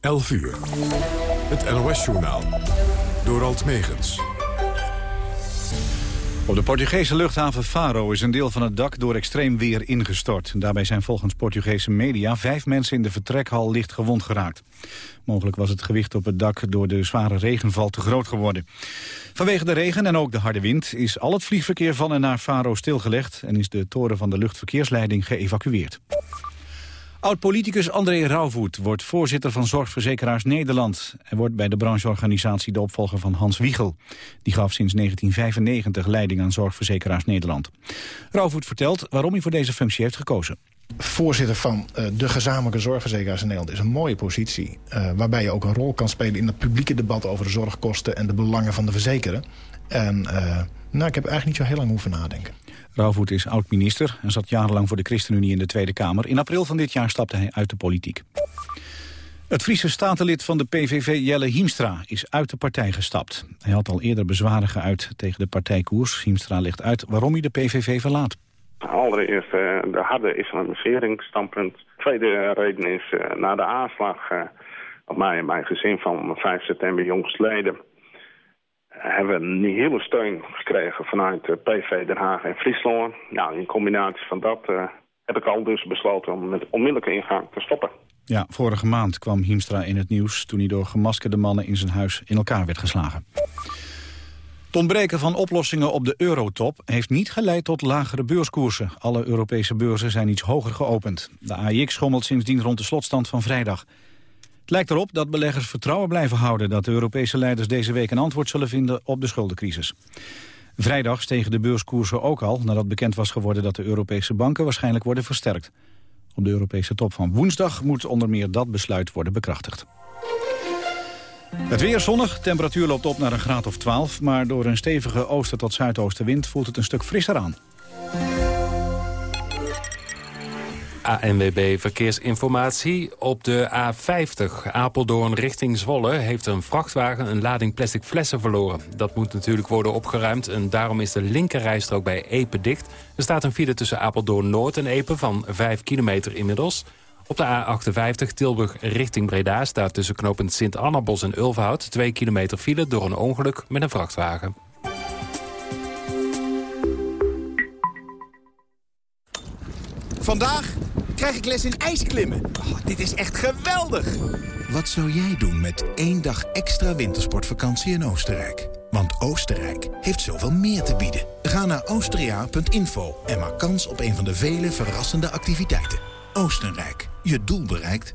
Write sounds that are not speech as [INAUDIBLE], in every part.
11 uur. Het NOS-journaal. Door Alt Megens. Op de Portugese luchthaven Faro is een deel van het dak door extreem weer ingestort. Daarbij zijn volgens Portugese media vijf mensen in de vertrekhal licht gewond geraakt. Mogelijk was het gewicht op het dak door de zware regenval te groot geworden. Vanwege de regen en ook de harde wind is al het vliegverkeer van en naar Faro stilgelegd... en is de toren van de luchtverkeersleiding geëvacueerd. Oud-politicus André Rauwvoet wordt voorzitter van Zorgverzekeraars Nederland. Hij wordt bij de brancheorganisatie de opvolger van Hans Wiegel. Die gaf sinds 1995 leiding aan Zorgverzekeraars Nederland. Rauwvoet vertelt waarom hij voor deze functie heeft gekozen. Voorzitter van uh, de gezamenlijke zorgverzekeraars in Nederland is een mooie positie. Uh, waarbij je ook een rol kan spelen in het publieke debat over de zorgkosten en de belangen van de verzekeren. En uh, nou, ik heb eigenlijk niet zo heel lang hoeven nadenken. Rauwvoet is oud-minister en zat jarenlang voor de ChristenUnie in de Tweede Kamer. In april van dit jaar stapte hij uit de politiek. Het Friese statenlid van de PVV Jelle Hiemstra is uit de partij gestapt. Hij had al eerder bezwaren geuit tegen de partijkoers. Hiemstra legt uit waarom hij de PVV verlaat. Allereerst uh, de harde islamiseringsstandpunt. Tweede reden is uh, na de aanslag uh, op mij en mijn gezin van 5 september jongstleden hebben we een hele steun gekregen vanuit PV Den Haag en Friesland. Nou, in combinatie van dat uh, heb ik al dus besloten om met onmiddellijke ingang te stoppen. Ja, vorige maand kwam Hiemstra in het nieuws toen hij door gemaskerde mannen in zijn huis in elkaar werd geslagen. Het ontbreken van oplossingen op de eurotop heeft niet geleid tot lagere beurskoersen. Alle Europese beurzen zijn iets hoger geopend. De AIX schommelt sindsdien rond de slotstand van vrijdag. Het lijkt erop dat beleggers vertrouwen blijven houden... dat de Europese leiders deze week een antwoord zullen vinden op de schuldencrisis. Vrijdag stegen de beurskoersen ook al... nadat bekend was geworden dat de Europese banken waarschijnlijk worden versterkt. Op de Europese top van woensdag moet onder meer dat besluit worden bekrachtigd. Het weer zonnig, temperatuur loopt op naar een graad of 12... maar door een stevige oosten tot zuidoostenwind voelt het een stuk frisser aan. ANWB Verkeersinformatie. Op de A50 Apeldoorn richting Zwolle heeft een vrachtwagen een lading plastic flessen verloren. Dat moet natuurlijk worden opgeruimd en daarom is de linkerrijstrook bij Epe dicht. Er staat een file tussen Apeldoorn Noord en Epe van 5 kilometer inmiddels. Op de A58 Tilburg richting Breda staat tussen knooppunt Sint-Annabos en Ulverhout 2 kilometer file door een ongeluk met een vrachtwagen. Vandaag krijg ik les in ijsklimmen. Oh, dit is echt geweldig! Wat zou jij doen met één dag extra wintersportvakantie in Oostenrijk? Want Oostenrijk heeft zoveel meer te bieden. Ga naar austria.info en maak kans op een van de vele verrassende activiteiten. Oostenrijk, je doel bereikt.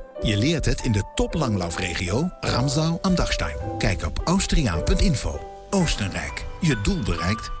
Je leert het in de toplanglaufregio Ramsau am Dachstein. Kijk op austriaan.info. Oostenrijk, je doel bereikt.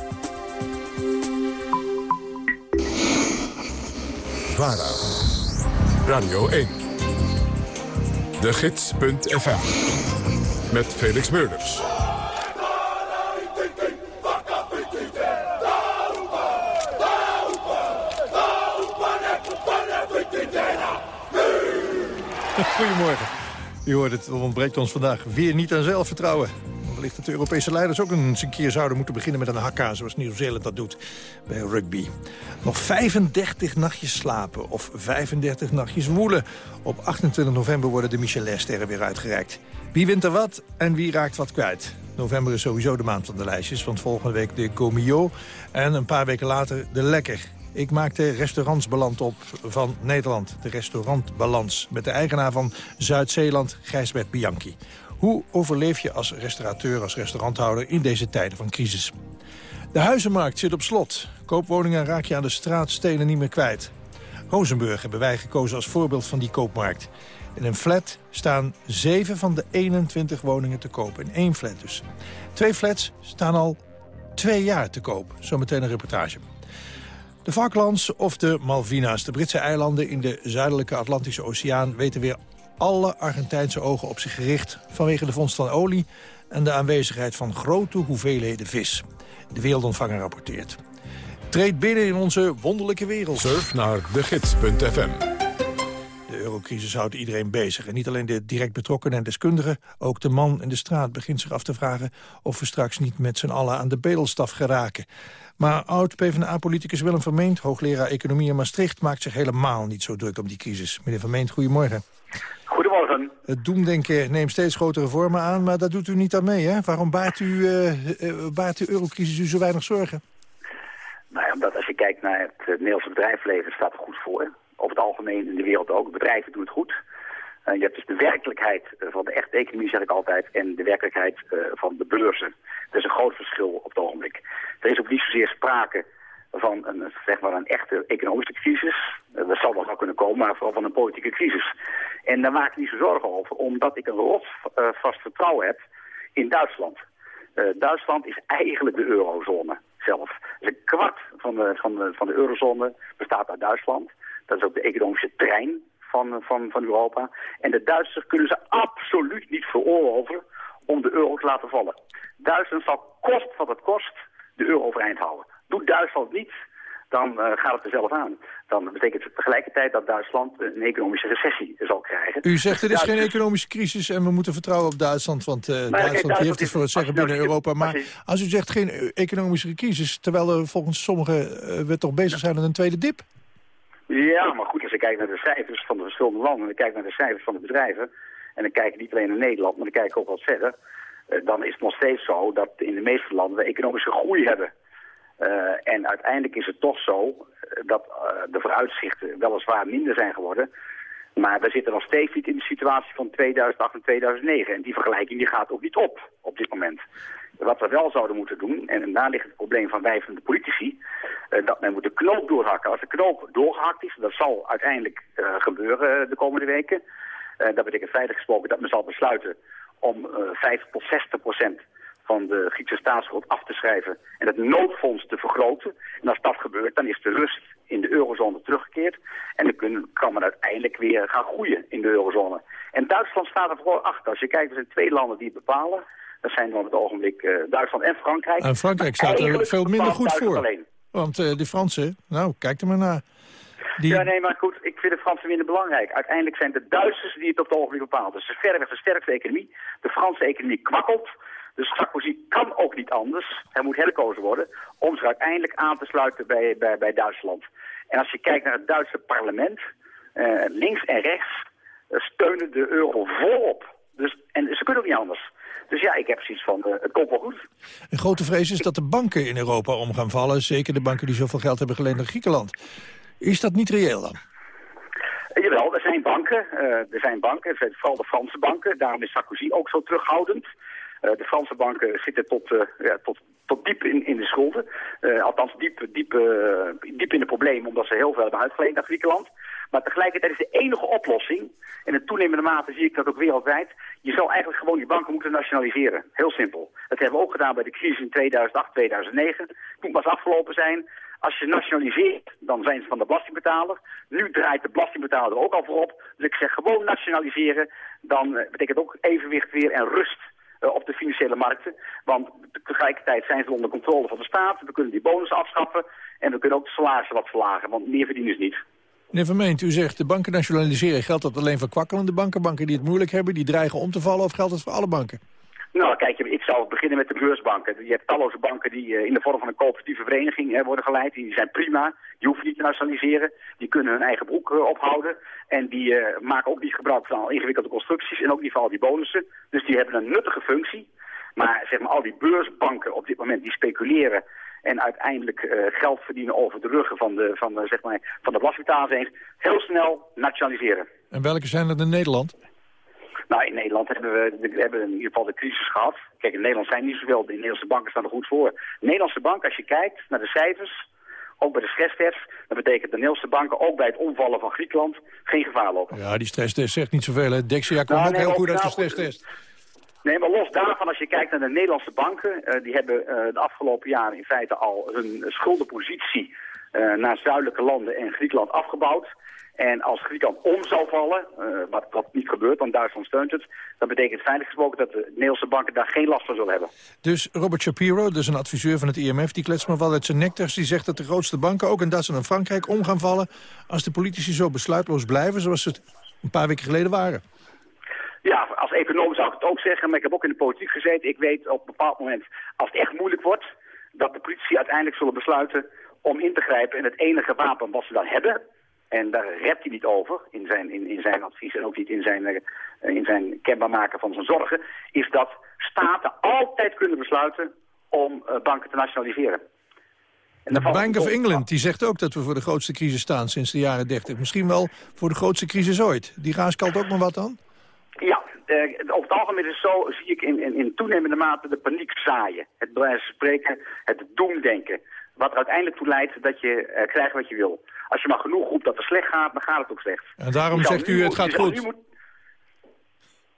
Radio 1. De Gids.fm. Met Felix Meurders. [LAUGHS] Goedemorgen. U hoort het, het ontbreekt ons vandaag weer niet aan zelfvertrouwen. Wellicht dat de Europese leiders ook eens een keer zouden moeten beginnen met een hakka... zoals Nieuw-Zeeland dat doet bij rugby. Nog 35 nachtjes slapen of 35 nachtjes woelen. Op 28 november worden de Michelin-sterren weer uitgereikt. Wie wint er wat en wie raakt wat kwijt? November is sowieso de maand van de lijstjes, want volgende week de Gomio... en een paar weken later de Lekker. Ik maak de restaurantsbalans op van Nederland. De restaurantbalans met de eigenaar van Zuid-Zeeland, Gijsbert Bianchi. Hoe overleef je als restaurateur, als restauranthouder in deze tijden van crisis? De huizenmarkt zit op slot. Koopwoningen raak je aan de straatstenen niet meer kwijt. Rozenburg hebben wij gekozen als voorbeeld van die koopmarkt. In een flat staan 7 van de 21 woningen te koop. In één flat dus. Twee flats staan al twee jaar te koop. Zometeen een reportage. De Falklands of de Malvina's, de Britse eilanden in de zuidelijke Atlantische Oceaan... weten weer alle Argentijnse ogen op zich gericht... vanwege de vondst van olie en de aanwezigheid van grote hoeveelheden vis. De Wereldontvanger rapporteert. Treed binnen in onze wonderlijke wereld. Surf naar degids.fm. De eurocrisis houdt iedereen bezig. En niet alleen de direct betrokkenen en deskundigen... ook de man in de straat begint zich af te vragen... of we straks niet met z'n allen aan de bedelstaf geraken. Maar oud-PVDA-politicus Willem Vermeend, hoogleraar Economie in Maastricht... maakt zich helemaal niet zo druk om die crisis. Meneer Vermeend, goedemorgen. Goedemorgen. Het doemdenken neemt steeds grotere vormen aan, maar dat doet u niet aan mee, hè? Waarom baart, u, uh, baart de eurocrisis u zo weinig zorgen? Nou, omdat als je kijkt naar het Nederlandse bedrijfsleven, staat er goed voor. Over het algemeen in de wereld ook. Bedrijven doen het goed. Uh, je hebt dus de werkelijkheid van de echte economie, zeg ik altijd, en de werkelijkheid uh, van de beurzen. Er is een groot verschil op het ogenblik. Er is ook niet zozeer sprake van een, zeg maar een echte economische crisis. Uh, dat zal nog wel kunnen komen, maar vooral van een politieke crisis. En daar maak ik niet zo zorgen over, omdat ik een rotsvast vertrouwen heb in Duitsland. Duitsland is eigenlijk de eurozone zelf. Dus een kwart van de, van, de, van de eurozone bestaat uit Duitsland. Dat is ook de economische trein van, van, van Europa. En de Duitsers kunnen ze absoluut niet veroorloven om de euro te laten vallen. Duitsland zal kost wat het kost de euro overeind houden. Doet Duitsland niet, dan uh, gaat het er zelf aan. Dan betekent het tegelijkertijd dat Duitsland een economische recessie zal krijgen. U zegt er is geen economische crisis en we moeten vertrouwen op Duitsland, want uh, Duitsland, Duitsland heeft het voor het zeggen binnen Europa. Maar als u zegt geen economische crisis, terwijl er volgens sommigen uh, we toch bezig zijn met een tweede dip? Ja, maar goed, als je kijkt naar de cijfers van de verschillende landen... en je kijkt naar de cijfers van de bedrijven... en dan kijk niet alleen naar Nederland, maar dan kijk ik ook wat verder... Dan is het nog steeds zo dat in de meeste landen we economische groei hebben. Uh, en uiteindelijk is het toch zo dat uh, de vooruitzichten weliswaar minder zijn geworden... maar we zitten nog steeds niet in de situatie van 2008 en 2009. En die vergelijking die gaat ook niet op op dit moment. Wat we wel zouden moeten doen, en daar ligt het probleem van wij de politici, dat men moet de knoop doorhakken. Als de knoop doorgehakt is, dat zal uiteindelijk gebeuren de komende weken. Uh, dat betekent feitelijk gesproken dat men zal besluiten om 50 tot 60 procent van de Griekse staatsschuld af te schrijven en het noodfonds te vergroten. En als dat gebeurt, dan is de rust in de eurozone teruggekeerd. En dan kunnen, kan men uiteindelijk weer gaan groeien in de eurozone. En Duitsland staat er vooral achter. Als je kijkt, er zijn twee landen die het bepalen. Dat zijn op het ogenblik uh, Duitsland en Frankrijk. En Frankrijk staat er veel minder goed voor. Alleen. Want uh, de Fransen, nou, kijk er maar naar. Die... Ja, nee, maar goed, ik vind de Fransen minder belangrijk. Uiteindelijk zijn het de Duitsers die het op het ogenblik bepalen. Dus verreweg de sterkste economie. De Franse economie kwakkelt. Dus Sarkozy kan ook niet anders, hij moet herkozen worden, om zich uiteindelijk aan te sluiten bij, bij, bij Duitsland. En als je kijkt naar het Duitse parlement, uh, links en rechts uh, steunen de euro volop. Dus, en ze kunnen ook niet anders. Dus ja, ik heb zoiets van, uh, het komt wel goed. Een grote vrees is dat de banken in Europa om gaan vallen. Zeker de banken die zoveel geld hebben geleend aan Griekenland. Is dat niet reëel dan? Uh, jawel, er zijn banken. Uh, er zijn banken, vooral de Franse banken. Daarom is Sarkozy ook zo terughoudend. Uh, de Franse banken zitten tot, ja, tot, tot diep in, in de schulden. althans diep, diep, diep in de problemen, omdat ze heel veel hebben uitgeleend naar Griekenland. Maar tegelijkertijd is de enige oplossing, en in toenemende mate zie ik dat ook wereldwijd, je zou eigenlijk gewoon die banken moeten nationaliseren. Heel simpel. Dat hebben we ook gedaan bij de crisis in 2008, 2009. Toen pas afgelopen zijn. Als je nationaliseert, dan zijn ze van de belastingbetaler. Nu draait de belastingbetaler er ook al voorop. Dus ik zeg gewoon nationaliseren. Dan betekent ook evenwicht weer en rust op de financiële markten. Want tegelijkertijd zijn ze onder controle van de staat. We kunnen die bonus afschaffen. En we kunnen ook de salarissen wat verlagen. Want meer verdienen ze niet. Meneer Vermeent, u zegt de banken nationaliseren. Geldt dat alleen voor kwakkelende banken? Banken die het moeilijk hebben, die dreigen om te vallen? Of geldt dat voor alle banken? Nou, kijk, ik zou beginnen met de beursbanken. Je hebt talloze banken die uh, in de vorm van een coöperatieve vereniging hè, worden geleid. Die zijn prima, die hoeven niet te nationaliseren. Die kunnen hun eigen broek uh, ophouden. En die uh, maken ook niet gebruik van al ingewikkelde constructies en ook niet van al die bonussen. Dus die hebben een nuttige functie. Maar zeg maar, al die beursbanken op dit moment die speculeren en uiteindelijk geld verdienen over de ruggen van de, van de, zeg maar, van de heel snel nationaliseren. En welke zijn er in Nederland? Nou, in Nederland hebben we, we hebben in ieder geval de crisis gehad. Kijk, in Nederland zijn niet zoveel. De Nederlandse banken staan er goed voor. De Nederlandse bank, als je kijkt naar de cijfers, ook bij de stresstest, dan betekent de Nederlandse banken ook bij het omvallen van Griekenland geen gevaar lopen. Ja, die stresstest zegt niet zoveel. Hè. Dexia kwam Nou, ook nee, heel goed uit de nou, stresstest. Nee, maar los daarvan, als je kijkt naar de Nederlandse banken, eh, die hebben eh, de afgelopen jaren in feite al hun schuldenpositie eh, naar zuidelijke landen en Griekenland afgebouwd. En als Griekenland om zou vallen, eh, wat, wat niet gebeurt, want Duitsland steunt het, dan betekent feitelijk gesproken dat de Nederlandse banken daar geen last van zullen hebben. Dus Robert Shapiro, dus een adviseur van het IMF... die klets maar wel uit zijn nekters. Die zegt dat de grootste banken, ook in Duitsland en Frankrijk... om gaan vallen als de politici zo besluitloos blijven... zoals ze het een paar weken geleden waren. Ja, als econoom zou ik het ook zeggen, maar ik heb ook in de politiek gezeten. Ik weet op een bepaald moment, als het echt moeilijk wordt, dat de politici uiteindelijk zullen besluiten om in te grijpen. En het enige wapen wat ze dan hebben, en daar rept hij niet over in zijn, in, in zijn advies en ook niet in zijn, eh, in zijn kenbaar maken van zijn zorgen, is dat staten altijd kunnen besluiten om eh, banken te nationaliseren. En De Bank of England die zegt ook dat we voor de grootste crisis staan sinds de jaren 30. Misschien wel voor de grootste crisis ooit. Die raaskalt ook maar wat dan? Ja, eh, over het algemeen is het zo, zie ik in, in, in toenemende mate de paniek zaaien. Het van spreken, het doemdenken. Wat er uiteindelijk toe leidt dat je eh, krijgt wat je wil. Als je maar genoeg roept dat het slecht gaat, dan gaat het ook slecht. En daarom zegt u, het gaat goed. moet-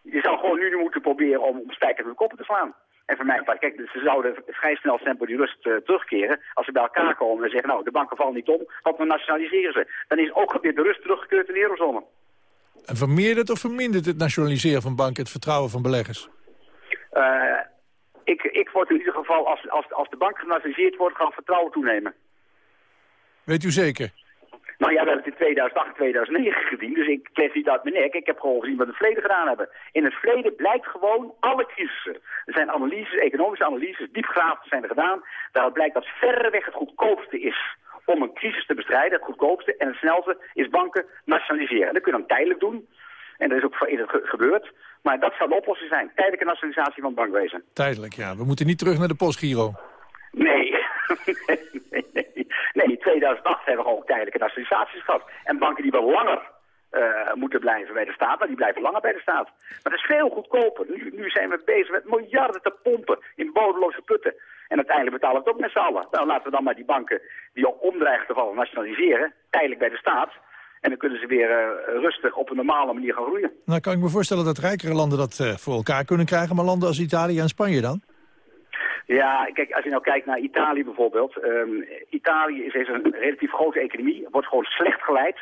je zou gewoon nu moeten proberen om, om spijkers met koppen te slaan. En voor mijn part, kijk, ze zouden vrij snel tempo die rust eh, terugkeren. Als ze bij elkaar komen en zeggen, nou, de banken vallen niet om, want we nationaliseren ze. Dan is ook weer de rust teruggekeerd in de eurozone. En vermeerdert of vermindert het nationaliseren van banken het vertrouwen van beleggers? Eh, ik, ik word in ieder geval, als, als, als de bank genationaliseerd wordt, gaan vertrouwen toenemen. Weet u zeker? Nou ja, we hebben het in 2008 en 2009 gezien, dus ik kleef niet uit mijn nek. Ik heb gewoon gezien wat het verleden gedaan hebben. In het verleden blijkt gewoon alle crisissen. Er zijn analyses, economische analyses, diepgraven zijn er gedaan. Daaruit blijkt dat verreweg het goedkoopste is om een crisis te bestrijden. Het goedkoopste en het snelste is banken nationaliseren. En dat kun je dan tijdelijk doen. En dat is ook ge- gebeurd. Maar dat zou de oplossing zijn. Tijdelijke nationalisatie van het bankwezen. Tijdelijk, ja. We moeten niet terug naar de postgiro. Nee. nee, [LAUGHS] nee. Nee, in 2008 hebben we gewoon tijdelijke nationalisaties gehad. En banken die wel langer eh, moeten blijven bij de staat, maar die blijven langer bij de staat. Maar dat is veel goedkoper. Nu, nu zijn we bezig met miljarden te pompen in bodemloze putten. En uiteindelijk betalen we het ook met z'n allen. Nou, laten we dan maar die banken die al omdreigen te vallen nationaliseren, tijdelijk bij de staat. En dan kunnen ze weer eh, rustig op een normale manier gaan groeien. Nou kan ik me voorstellen dat rijkere landen dat eh, voor elkaar kunnen krijgen... maar landen als Italië en Spanje dan? Ja, kijk, als je nou kijkt naar Italië bijvoorbeeld. ehm, Italië is, is een relatief grote economie, wordt gewoon slecht geleid.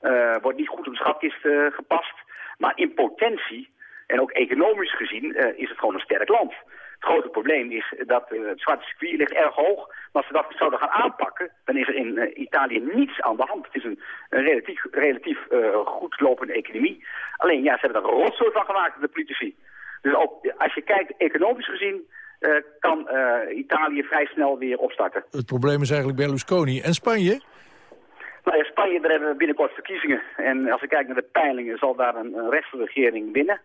eh, wordt niet goed op de schatkist gepast. Maar in potentie, en ook economisch gezien, is het gewoon een sterk land. Het grote probleem is dat eh, het zwarte circuit ligt erg hoog. Maar als ze dat zouden gaan aanpakken, dan is er in eh, Italië niets aan de hand. Het is een, een relatief, relatief eh, goed lopende economie. Alleen, ja, ze hebben er een rotzooi van gemaakt, de politici. Dus ook als je kijkt, economisch gezien, kan Italië vrij snel weer opstarten. Het probleem is eigenlijk Berlusconi. En Spanje? Nou ja, Spanje, daar hebben we binnenkort verkiezingen. En als ik kijk naar de peilingen, zal daar een, een rechtsregering winnen.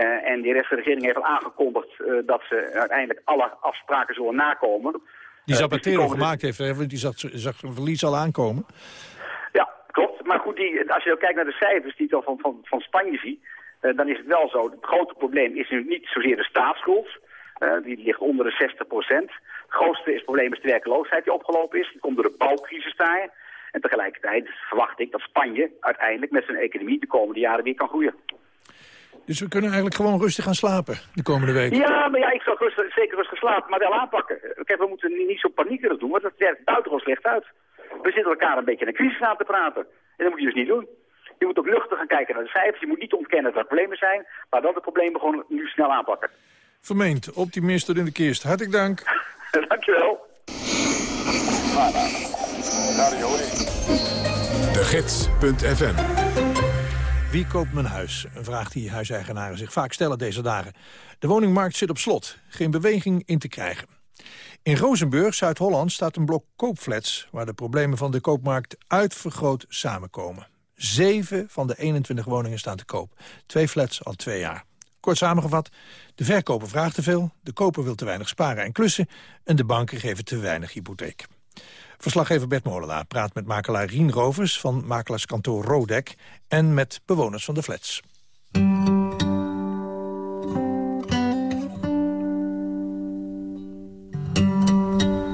Eh, en die rechtsregering heeft al aangekondigd eh, dat ze uiteindelijk alle afspraken zullen nakomen. Die Eh, dus Zapatero komen dus- gemaakt heeft, want die zag, zag zijn verlies al aankomen. Ja, klopt. Maar goed, die, als je ook kijkt naar de cijfers die ik dan van, van, van Spanje zie, dan is het wel zo. Het grote probleem is nu niet zozeer de staatsschuld. Die ligt onder de 60 procent. Het grootste is, probleem is de werkloosheid die opgelopen is. Die komt door de bouwcrisis daar. En tegelijkertijd verwacht ik dat Spanje uiteindelijk met zijn economie de komende jaren weer kan groeien. Dus we kunnen eigenlijk gewoon rustig gaan slapen de komende week. Ja, maar ja, ik zou rustig, zeker rustig slapen, maar wel aanpakken. Kijk, we moeten niet, zo paniekerig doen, want dat werkt buitengewoon slecht uit. We zitten elkaar een beetje een crisis aan te praten. En dat moet je dus niet doen. Je moet ook luchtig gaan kijken naar de cijfers. Je moet niet ontkennen dat er problemen zijn, maar wel de problemen gewoon nu snel aanpakken. Vermeend, optimist tot in de kist. Hartelijk dank. [LAUGHS] Dankjewel. De Gids.fm Wie koopt mijn huis? Een vraag die huiseigenaren zich vaak stellen deze dagen. De woningmarkt zit op slot. Geen beweging in te krijgen. In Rozenburg, Zuid-Holland, staat een blok koopflats... waar de problemen van de koopmarkt uitvergroot samenkomen. Zeven van de 21 woningen staan te koop. Twee flats al twee jaar. Kort samengevat, de verkoper vraagt te veel... de koper wil te weinig sparen en klussen... en de banken geven te weinig hypotheek. Verslaggever Bert Molenaar praat met makelaar Rien Rovers van makelaarskantoor Rodek... en met bewoners van de flats.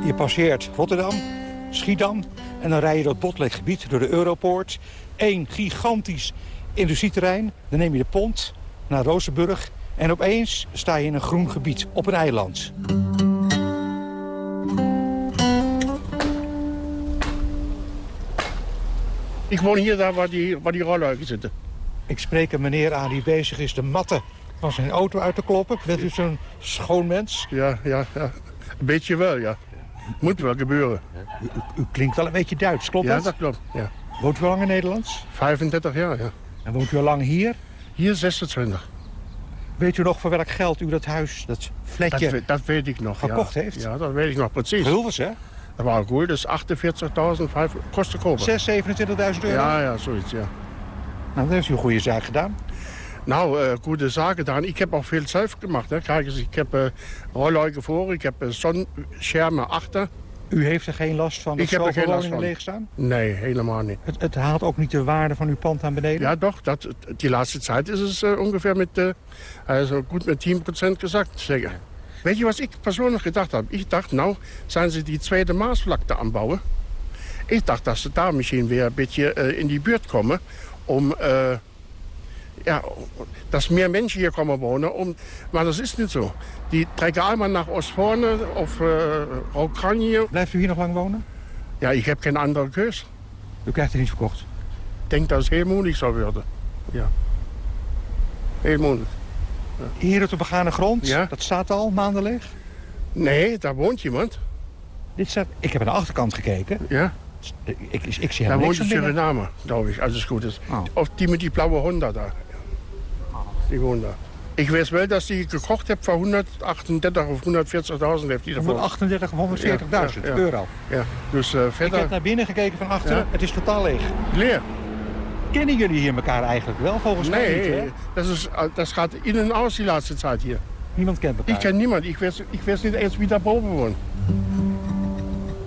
Je passeert Rotterdam, Schiedam en dan rij je dat botlekgebied door de Europoort. Eén gigantisch industrieterrein. Dan neem je de pont naar Rozenburg en opeens sta je in een groen gebied op een eiland. Ik woon hier daar waar die, waar die rolluiken zitten. Ik spreek een meneer aan die bezig is de matten van zijn auto uit te kloppen. Bent u zo'n schoon mens? Ja, ja, ja. Een beetje wel, ja. Moet wel gebeuren. U, u, klinkt wel een beetje Duits, klopt ja, dat? dat klopt, ja. Woont u al lang in Nederland? 35 jaar, ja. En woont u al lang hier? Hier 26. Weet u nog voor welk geld u dat huis, dat flatje, Dat, weet- dat weet ik nog, gekocht ja. heeft? Ja, dat weet ik nog precies. Gulvers, hè? Dat was goed, dus 48.000 kosten kopen. 6, 27.000 euro? Ja, ja, zoiets, ja. Nou, dan heeft u een goede zaak gedaan. Nou, eh, goede zaken gedaan. Ik heb ook veel zelf gemaakt. Hè. Kijk eens, ik heb eh rolluiken voor, ik heb eh, zonschermen achter. U heeft er geen last van dat Ik heb er geen last van. leeg staan? Nee, helemaal niet. Het, het haalt ook niet de waarde van uw pand aan beneden? Ja, toch. Dat, die laatste tijd is het eh, ongeveer met, eh also goed met 10% gezakt. Zeker. Weet je wat ik persoonlijk gedacht heb? Ik dacht, nou, zijn ze die tweede Maasvlakte aanbouwen? Ik dacht dat ze daar misschien weer een beetje eh, in die buurt komen om... eh, ja, dat meer mensen hier komen wonen. Om, maar dat is niet zo. Die trekken allemaal naar Oostvoorne of uh, Oekraïne. Blijft u hier nog lang wonen? Ja, ik heb geen andere keus. U krijgt het niet verkocht? Ik denk dat het heel moeilijk zou worden. Ja. Heel moeilijk. Hier op de begane grond, Ja. dat staat al maanden leeg? Nee, daar woont iemand. Dit staat, ik heb aan de achterkant gekeken. Ja. Ik, ik, ik zie Daar helemaal woont niks een van binnen. Suriname, geloof ik, als het goed is. Oh. Of die met die blauwe Honda daar. Die woont daar. Ik wist wel dat die gekocht heb voor 138 of 140.000 heeft hij ervoor. 138 of 140.000 Ja, ja. euro. Ja, dus eh, Ik verder... heb naar binnen gekeken van achteren. Ja. Het is totaal leeg. Leer. Kennen jullie hier elkaar eigenlijk wel? Volgens mij niet, hè? Nee, dat, is, eh, dat gaat in en uit die laatste tijd hier. Niemand kent elkaar. Ik ken niemand. Ik wist, ik wist niet eens wie daar boven woont.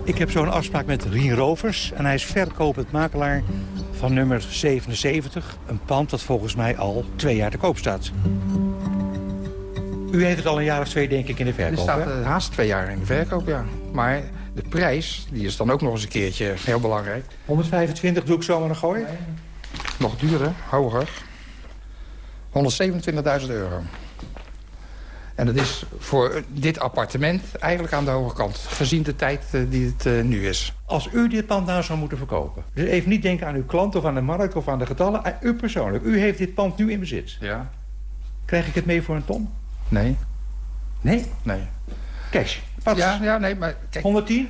Ik heb zo'n afspraak met Rien Rovers. En hij is verkopend makelaar van nummer 77. Een pand dat volgens mij al twee jaar te koop staat. U heeft het al een jaar of twee, denk ik, in de verkoop, staat hè? eh, haast twee jaar in de verkoop, ja. Maar de prijs, die is dan ook nog eens een keertje heel belangrijk. 125 doe ik zomaar een gooi. Nog duurder, hoger. 127.000 euro. En dat is voor dit appartement eigenlijk aan de hoge kant. Gezien de tijd eh, die het eh, nu is. Als u dit pand nou zou moeten verkopen... dus even niet denken aan uw klant of aan de markt of aan de getallen... aan u persoonlijk. U heeft dit pand nu in bezit. Ja. Krijg ik het mee voor een ton? Nee. Nee? Nee. Cash. Wat? Ja, ja, nee, maar kijk. 110?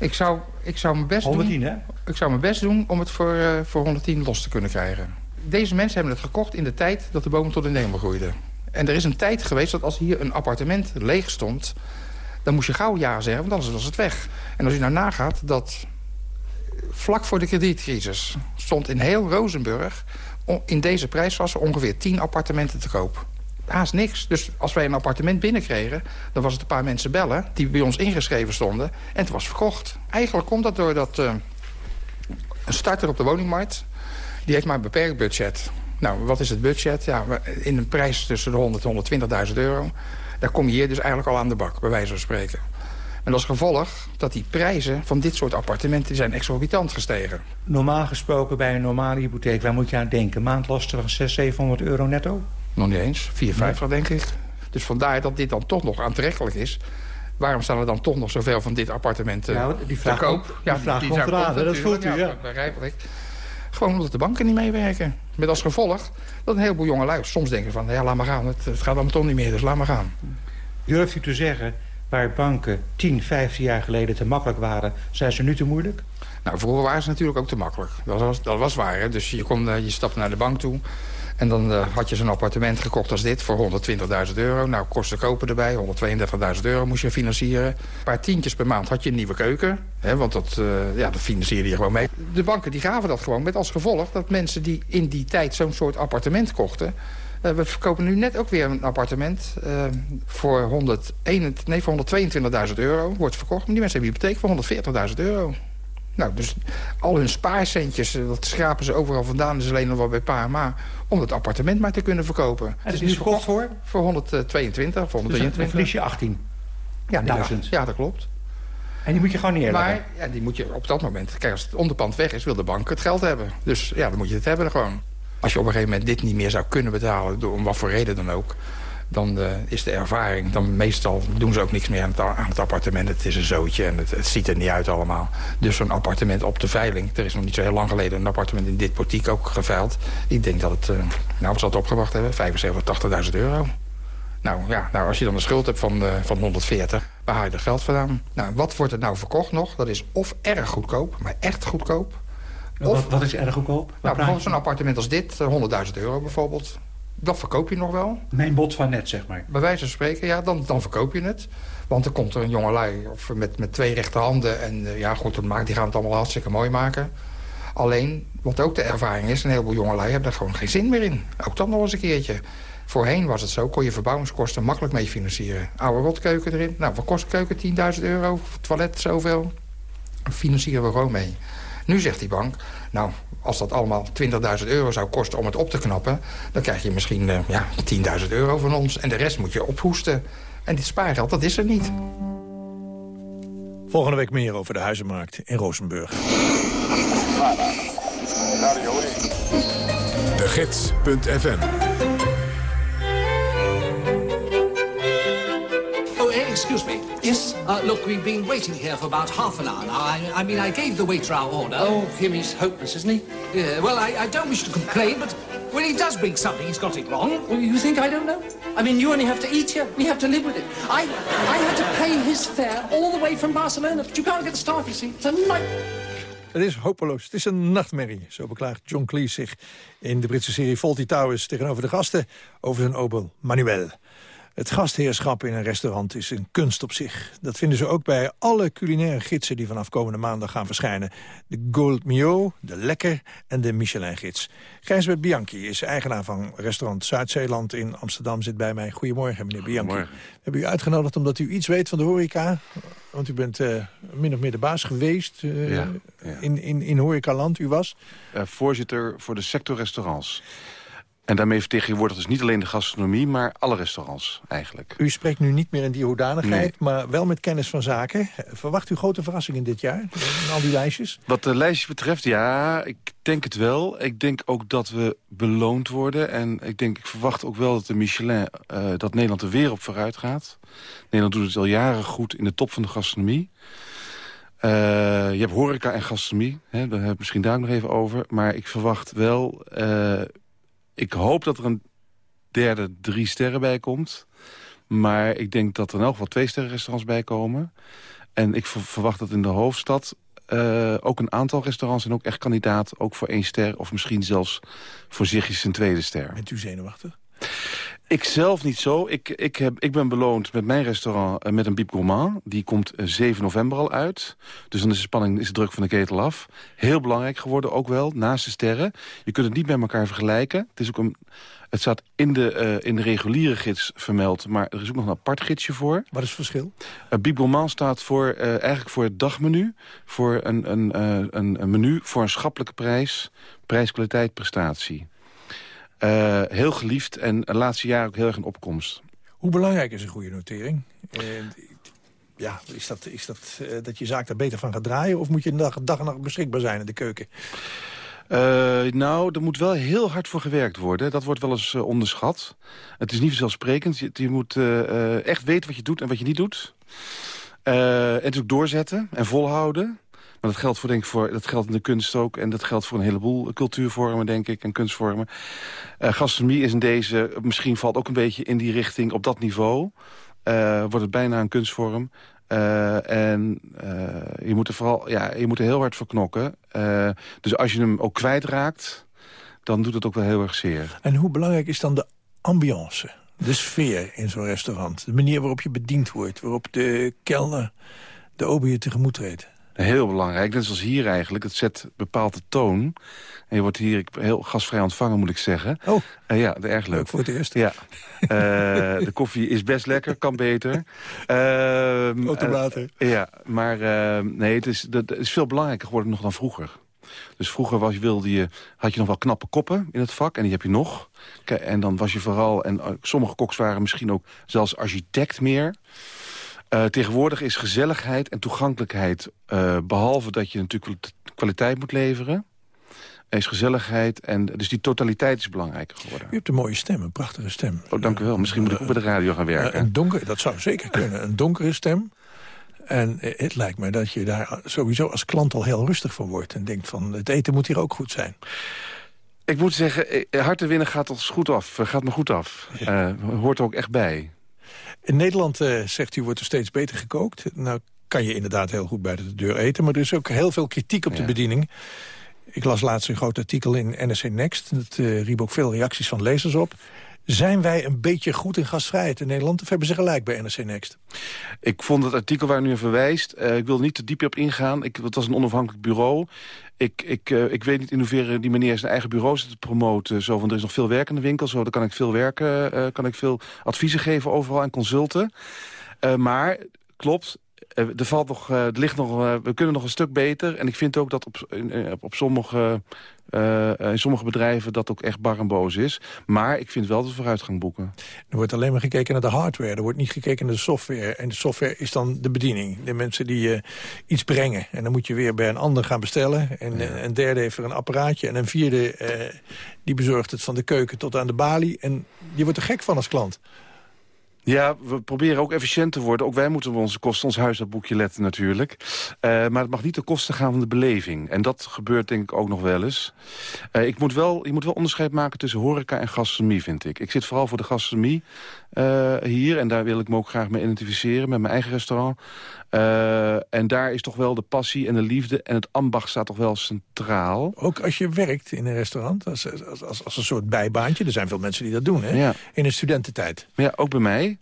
Ik zou, ik zou mijn best 110, doen. hè? Ik zou mijn best doen om het voor, eh, voor 110 los te kunnen krijgen. Deze mensen hebben het gekocht in de tijd dat de bomen tot in de hemel groeiden. En er is een tijd geweest dat als hier een appartement leeg stond... dan moest je gauw ja zeggen, want anders was het weg. En als je nou nagaat dat vlak voor de kredietcrisis... stond in heel Rozenburg in deze prijsklasse ongeveer 10 appartementen te koop. Haast niks. Dus als wij een appartement binnenkregen... dan was het een paar mensen bellen die bij ons ingeschreven stonden... en het was verkocht. Eigenlijk komt dat doordat eh, een starter op de woningmarkt... die heeft maar een beperkt budget. Nou, wat is het budget? Ja, in een prijs tussen de 100 en 120.000 euro... daar kom je hier dus eigenlijk al aan de bak, bij wijze van spreken. En als gevolg dat die prijzen van dit soort appartementen... zijn exorbitant gestegen. Normaal gesproken bij een normale hypotheek, waar moet je aan denken? Maandlasten van 600, 700 euro netto? Nog niet eens, 450 denk ik. Dus vandaar dat dit dan toch nog aantrekkelijk is. Waarom staan er dan toch nog zoveel van dit appartement eh, Ja, die vraag te koop? komt- die vraag komt zou- eraan, hè, dat voelt u, ja. Gewoon omdat de banken niet meewerken. Met als gevolg dat een heleboel jonge lui soms denken van... ja, laat maar gaan, het, het gaat allemaal toch niet meer, dus laat maar gaan. Durft u te zeggen, waar banken 10, 15 jaar geleden te makkelijk waren... zijn ze nu te moeilijk? Nou, vroeger waren ze natuurlijk ook te makkelijk. Dat was, dat was waar. Hè? Dus je, kon, eh, je stapte naar de bank toe. En dan eh, had je zo'n appartement gekocht als dit voor 120.000 euro. Nou, kosten kopen erbij. 132.000 euro moest je financieren. Een paar tientjes per maand had je een nieuwe keuken. Hè? Want dat, eh, ja, dat financierde je gewoon mee. De banken die gaven dat gewoon met als gevolg... dat mensen die in die tijd zo'n soort appartement kochten... eh, we verkopen nu net ook weer een appartement voor, 101, nee, voor 122.000 euro. Wordt verkocht. Maar die mensen hebben hypotheek voor 140.000 euro. Nou, dus al hun spaarcentjes, eh, dat schrapen ze overal vandaan. Dus alleen nog wel bij pa en ma. Om het appartement maar te kunnen verkopen. Het is nu verkocht voor? Voor 122, voor Dus 123. dan verlies je 18. Ja, duizend. Ja, dat klopt. En die moet je gewoon neerleggen? Maar ja, die moet je op dat moment... Kijk, als het onderpand weg is, wil de bank het geld hebben. Dus ja, dan moet je het hebben gewoon. Als je op een gegeven moment dit niet meer zou kunnen betalen... door om wat voor reden dan ook dan uh, is de ervaring... dan meestal doen ze ook niks meer aan het, aan het appartement. Het is een zootje en het, het, ziet er niet uit allemaal. Dus zo'n appartement op de veiling. Er is nog niet zo heel lang geleden een appartement in dit portiek ook geveild. Ik denk dat het, uh, nou wat zal het opgebracht hebben? 75, 80.000 euro. Nou ja, nou, als je dan een schuld hebt van, uh, van 140, waar haal je er geld vandaan? Nou, wat wordt er nou verkocht nog? Dat is of erg goedkoop, maar echt goedkoop. Of, wat, wat is erg goedkoop? Nou, bijvoorbeeld zo'n appartement als dit, 100.000 euro bijvoorbeeld. Dat verkoop je nog wel. Mijn bod van net, zeg maar. Bij wijze van spreken, ja, dan, dan verkoop je het. Want er komt er een jongelui of met, met twee rechterhanden. En uh, ja, goed, die gaan het allemaal hartstikke mooi maken. Alleen, wat ook de ervaring is... een heleboel jongelui hebben er gewoon geen zin meer in. Ook dan nog eens een keertje. Voorheen was het zo, kon je verbouwingskosten makkelijk mee financieren. Oude rotkeuken erin. Nou, wat kost een keuken? 10.000 euro. Toilet zoveel. Financieren we gewoon mee. Nu zegt die bank, nou, als dat allemaal 20.000 euro zou kosten om het op te knappen... dan krijg je misschien uh, ja, 10.000 euro van ons. En de rest moet je ophoesten. En dit spaargeld, dat is er niet. Volgende week meer over de huizenmarkt in Rozenburg. De Gids.fm Excuse me. Yes? Uh, look, we've been waiting here for about half an hour now. I, I mean, I gave the waiter our order. Oh, him, he's hopeless, isn't he? Yeah, well, I, I don't wish to complain, but when he does bring something, he's got it wrong. Well, you think I don't know? I mean, you only have to eat here. You have to live with it. I, I had to pay his fare all the way from Barcelona, but you can't get the staff, you see. It's a night. Het is hopeloos. Het is een nachtmerrie. Zo beklaagt John Cleese zich in de Britse serie Fawlty Towers... tegenover de gasten over zijn obel Manuel. Het gastheerschap in een restaurant is een kunst op zich. Dat vinden ze ook bij alle culinaire gidsen die vanaf komende maandag gaan verschijnen. De Gold Mio, de Lekker en de Michelin-gids. Gijsbert Bianchi is eigenaar van restaurant Zuid-Zeeland in Amsterdam. Zit bij mij. Goedemorgen, meneer Bianchi. We hebben u uitgenodigd omdat u iets weet van de horeca. Want u bent uh, min of meer de baas geweest uh, ja, ja. in, in, in horecaland. U was? Uh, voorzitter voor de sector restaurants. En daarmee vertegenwoordigt dus niet alleen de gastronomie... maar alle restaurants eigenlijk. U spreekt nu niet meer in die hoedanigheid, nee. maar wel met kennis van zaken. Verwacht u grote verrassingen dit jaar, in al die lijstjes? Wat de lijstjes betreft, ja, ik denk het wel. Ik denk ook dat we beloond worden. En ik, denk, ik verwacht ook wel dat de Michelin, uh, dat Nederland er weer op vooruit gaat. Nederland doet het al jaren goed in de top van de gastronomie. Uh, je hebt horeca en gastronomie, hè, daar heb ik misschien daar nog even over. Maar ik verwacht wel... Uh, ik hoop dat er een derde drie sterren bij komt. Maar ik denk dat er in elk geval twee sterren restaurants bij komen. En ik verwacht dat in de hoofdstad uh, ook een aantal restaurants... en ook echt kandidaat, ook voor één ster... of misschien zelfs voorzichtig een tweede ster. Bent u zenuwachtig? Ik zelf niet zo. Ik, ik, heb, ik ben beloond met mijn restaurant uh, met een Biep Gourmand. Die komt uh, 7 november al uit. Dus dan is de spanning, is de druk van de ketel af. Heel belangrijk geworden ook wel, naast de sterren. Je kunt het niet met elkaar vergelijken. Het, is ook een, het staat in de, uh, in de reguliere gids vermeld, maar er is ook nog een apart gidsje voor. Wat is het verschil? Uh, Biep Gourmand staat voor, uh, eigenlijk voor het dagmenu. Voor een, een, een, een menu voor een schappelijke prijs. Prijs, kwaliteit, prestatie. Uh, heel geliefd en de laatste jaren ook heel erg in opkomst. Hoe belangrijk is een goede notering? Uh, ja, is dat, is dat, uh, dat je zaak daar beter van gaat draaien... of moet je dag, dag en nacht beschikbaar zijn in de keuken? nou, er moet wel heel hard voor gewerkt worden. Dat wordt wel eens onderschat. Het is niet vanzelfsprekend. Je, je moet echt weten wat je doet en wat je niet doet. en ook doorzetten en volhouden. Maar dat geldt, voor, denk ik, voor, dat geldt in de kunst ook. En dat geldt voor een heleboel cultuurvormen, denk ik, en kunstvormen. Uh, gastronomie is in deze, misschien valt ook een beetje in die richting op dat niveau. Uh, wordt het bijna een kunstvorm. Uh, en je moet er vooral, ja, je moet er heel hard voor knokken. dus als je hem ook kwijtraakt, dan doet het ook wel heel erg zeer. En hoe belangrijk is dan de ambiance? De sfeer in zo'n restaurant? De manier waarop je bediend wordt? Waarop de kelner de ober je tegemoet treedt? Heel belangrijk, net zoals hier eigenlijk. Het zet bepaalt de toon. En je wordt hier heel gastvrij ontvangen, moet ik zeggen. Oh. Uh, ja, erg leuk. voor het eerst. Ja. Uh, de koffie is best lekker, kan beter. Uh, ja, maar ehm, nee, het is, het is veel belangrijker geworden nog dan vroeger. Dus vroeger was, wilde je, had je nog wel knappe koppen in het vak. En die heb je nog. En dan was je vooral... En sommige koks waren misschien ook zelfs architect meer Uh, tegenwoordig is gezelligheid en toegankelijkheid... Uh, behalve dat je natuurlijk kwaliteit moet leveren... is gezelligheid en dus die totaliteit is belangrijker geworden. U hebt een mooie stem, een prachtige stem. Oh, dank u wel. Misschien moet ik ook bij de radio gaan werken. een donker, dat zou zeker kunnen. Een donkere stem. En het lijkt me dat je daar sowieso als klant al heel rustig van wordt... en denkt van, het eten moet hier ook goed zijn. Ik moet zeggen, hard winnen gaat ons goed af. Gaat me goed af. Ja. Uh, hoort er ook echt bij. In Nederland, uh, zegt u, wordt er steeds beter gekookt. Nou kan je inderdaad heel goed bij de deur eten. Maar er is ook heel veel kritiek op ja. de bediening. Ik las laatst een groot artikel in NRC Next. Dat uh, riep ook veel reacties van lezers op. Zijn wij een beetje goed in gastvrijheid in Nederland? Of hebben ze gelijk bij NRC Next? Ik vond het artikel waar u nu verwijst... Uh, ik wil er niet te diep op ingaan. Ik, het was een onafhankelijk bureau. Ik, ik, uh, ik weet niet in hoeverre die meneer zijn eigen bureau zit te promoten. Zo, want er is nog veel werk in de winkel. Zo, daar kan ik veel werken, uh, kan ik veel adviezen geven overal en consulten. maar klopt, er, valt nog, er ligt nog, we kunnen nog een stuk beter. En ik vind ook dat op, op, op sommige uh, in sommige bedrijven dat ook echt bar en boos is. Maar ik vind wel dat we vooruitgang boeken. Er wordt alleen maar gekeken naar de hardware. Er wordt niet gekeken naar de software. En de software is dan de bediening. De mensen die uh, iets brengen. En dan moet je weer bij een ander gaan bestellen. En ja. een derde heeft er een apparaatje. En een vierde uh, die bezorgt het van de keuken tot aan de balie. En je wordt er gek van als klant. Ja, we proberen ook efficiënt te worden. Ook wij moeten op onze kosten, ons huishoudboekje letten natuurlijk. Uh, maar het mag niet ten koste gaan van de beleving. En dat gebeurt denk ik ook nog wel eens. Uh, ik moet wel, je moet wel onderscheid maken tussen horeca en gastronomie, vind ik. Ik zit vooral voor de gastronomie uh, hier. En daar wil ik me ook graag mee identificeren met mijn eigen restaurant. Uh, en daar is toch wel de passie en de liefde en het ambacht staat toch wel centraal. Ook als je werkt in een restaurant, als, als, als een soort bijbaantje. Er zijn veel mensen die dat doen, hè? Ja. In de studententijd. Ja, ook bij mij.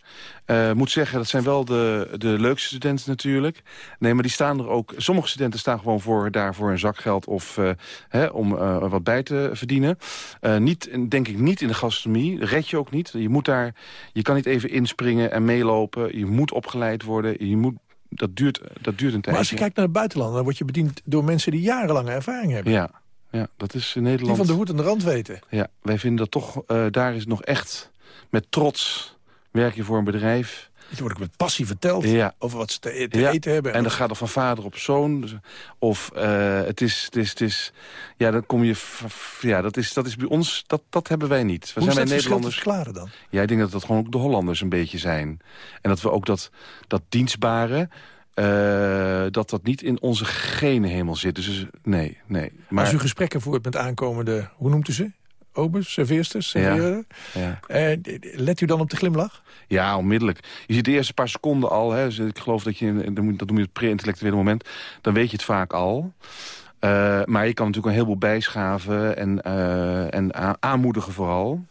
Uh, moet zeggen, dat zijn wel de, de leukste studenten natuurlijk. Nee, maar die staan er ook... Sommige studenten staan gewoon voor, daar voor een zakgeld of uh, hè, om uh, wat bij te verdienen. niet, denk ik niet in de gastronomie. Red je ook niet. Je moet daar... Je kan niet even inspringen en meelopen. Je moet opgeleid worden. Je moet dat duurt, dat duurt een tijdje. Maar als je kijkt naar het buitenland... dan word je bediend door mensen die jarenlange ervaring hebben. Ja, ja dat is in Nederland... Die van de hoed en de rand weten. Ja, wij vinden dat toch... Uh, daar is nog echt met trots werk je voor een bedrijf... Dit wordt ook met passie verteld ja. over wat ze te, te ja. eten hebben. En dan gaat er van vader op zoon. Of uh, het, is, het, is, het is... Ja, dan kom je... Ja, dat is, dat is bij ons... Dat, dat hebben wij niet. We zijn bij Nederlanders. verklaren dan? Ja, ik denk dat dat gewoon ook de Hollanders een beetje zijn. En dat we ook dat, dat dienstbare... Uh, dat dat niet in onze genen helemaal zit. Dus nee, nee. Maar... Als u gesprekken voert met aankomende... Hoe noemt u ze? Obers, serveersters, serveren. Ja, ja. Uh, let u dan op de glimlach? Ja, onmiddellijk. Je ziet de eerste paar seconden al. Hè, dus ik geloof dat je, dat noem je het pre-intellectuele moment. Dan weet je het vaak al. Uh, maar je kan natuurlijk een heleboel bijschaven en, uh, en aanmoedigen vooral.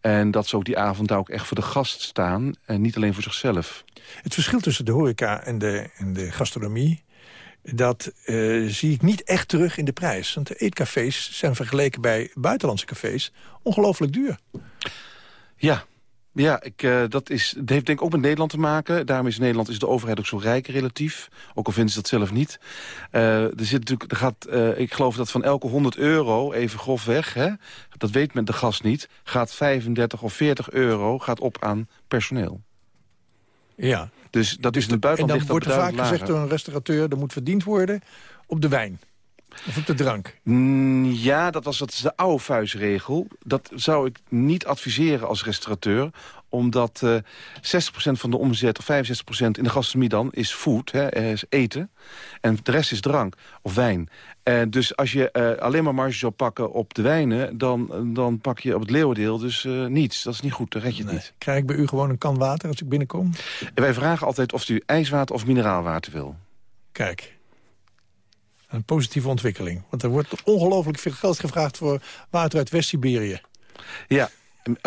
En dat ze ook die avond daar ook echt voor de gast staan. En niet alleen voor zichzelf. Het verschil tussen de horeca en de, en de gastronomie dat uh, zie ik niet echt terug in de prijs. Want de eetcafés zijn vergeleken bij buitenlandse cafés ongelooflijk duur. Ja, ja, ik, uh, dat, is, dat heeft denk ik ook met Nederland te maken. Daarom is Nederland is de overheid ook zo rijk relatief. Ook al vinden ze dat zelf niet. Uh, er zit natuurlijk, er gaat, ik geloof dat van elke 100 euro, even grofweg... Hè, dat weet men de gast niet... gaat 35 of 40 euro gaat op aan personeel. Ja, dus dat is in het buitenland En dan wordt er vaak lager. gezegd door een restaurateur... er moet verdiend worden op de wijn. Of op de drank? Mm, ja, dat, was, dat is de oude vuistregel. Dat zou ik niet adviseren als restaurateur omdat uh, 60% van de omzet, of 65% in de gastronomie dan, is food, hè, is eten. En de rest is drank of wijn. En dus als je uh, alleen maar marge zou pakken op de wijnen... dan, dan pak je op het leeuwendeel dus uh, niets. Dat is niet goed, dan red je het nee. niet. Krijg ik bij u gewoon een kan water als ik binnenkom? En wij vragen altijd of u ijswater of mineraalwater wil. Kijk, een positieve ontwikkeling. Want er wordt ongelooflijk veel geld gevraagd voor water uit West-Siberië. Ja,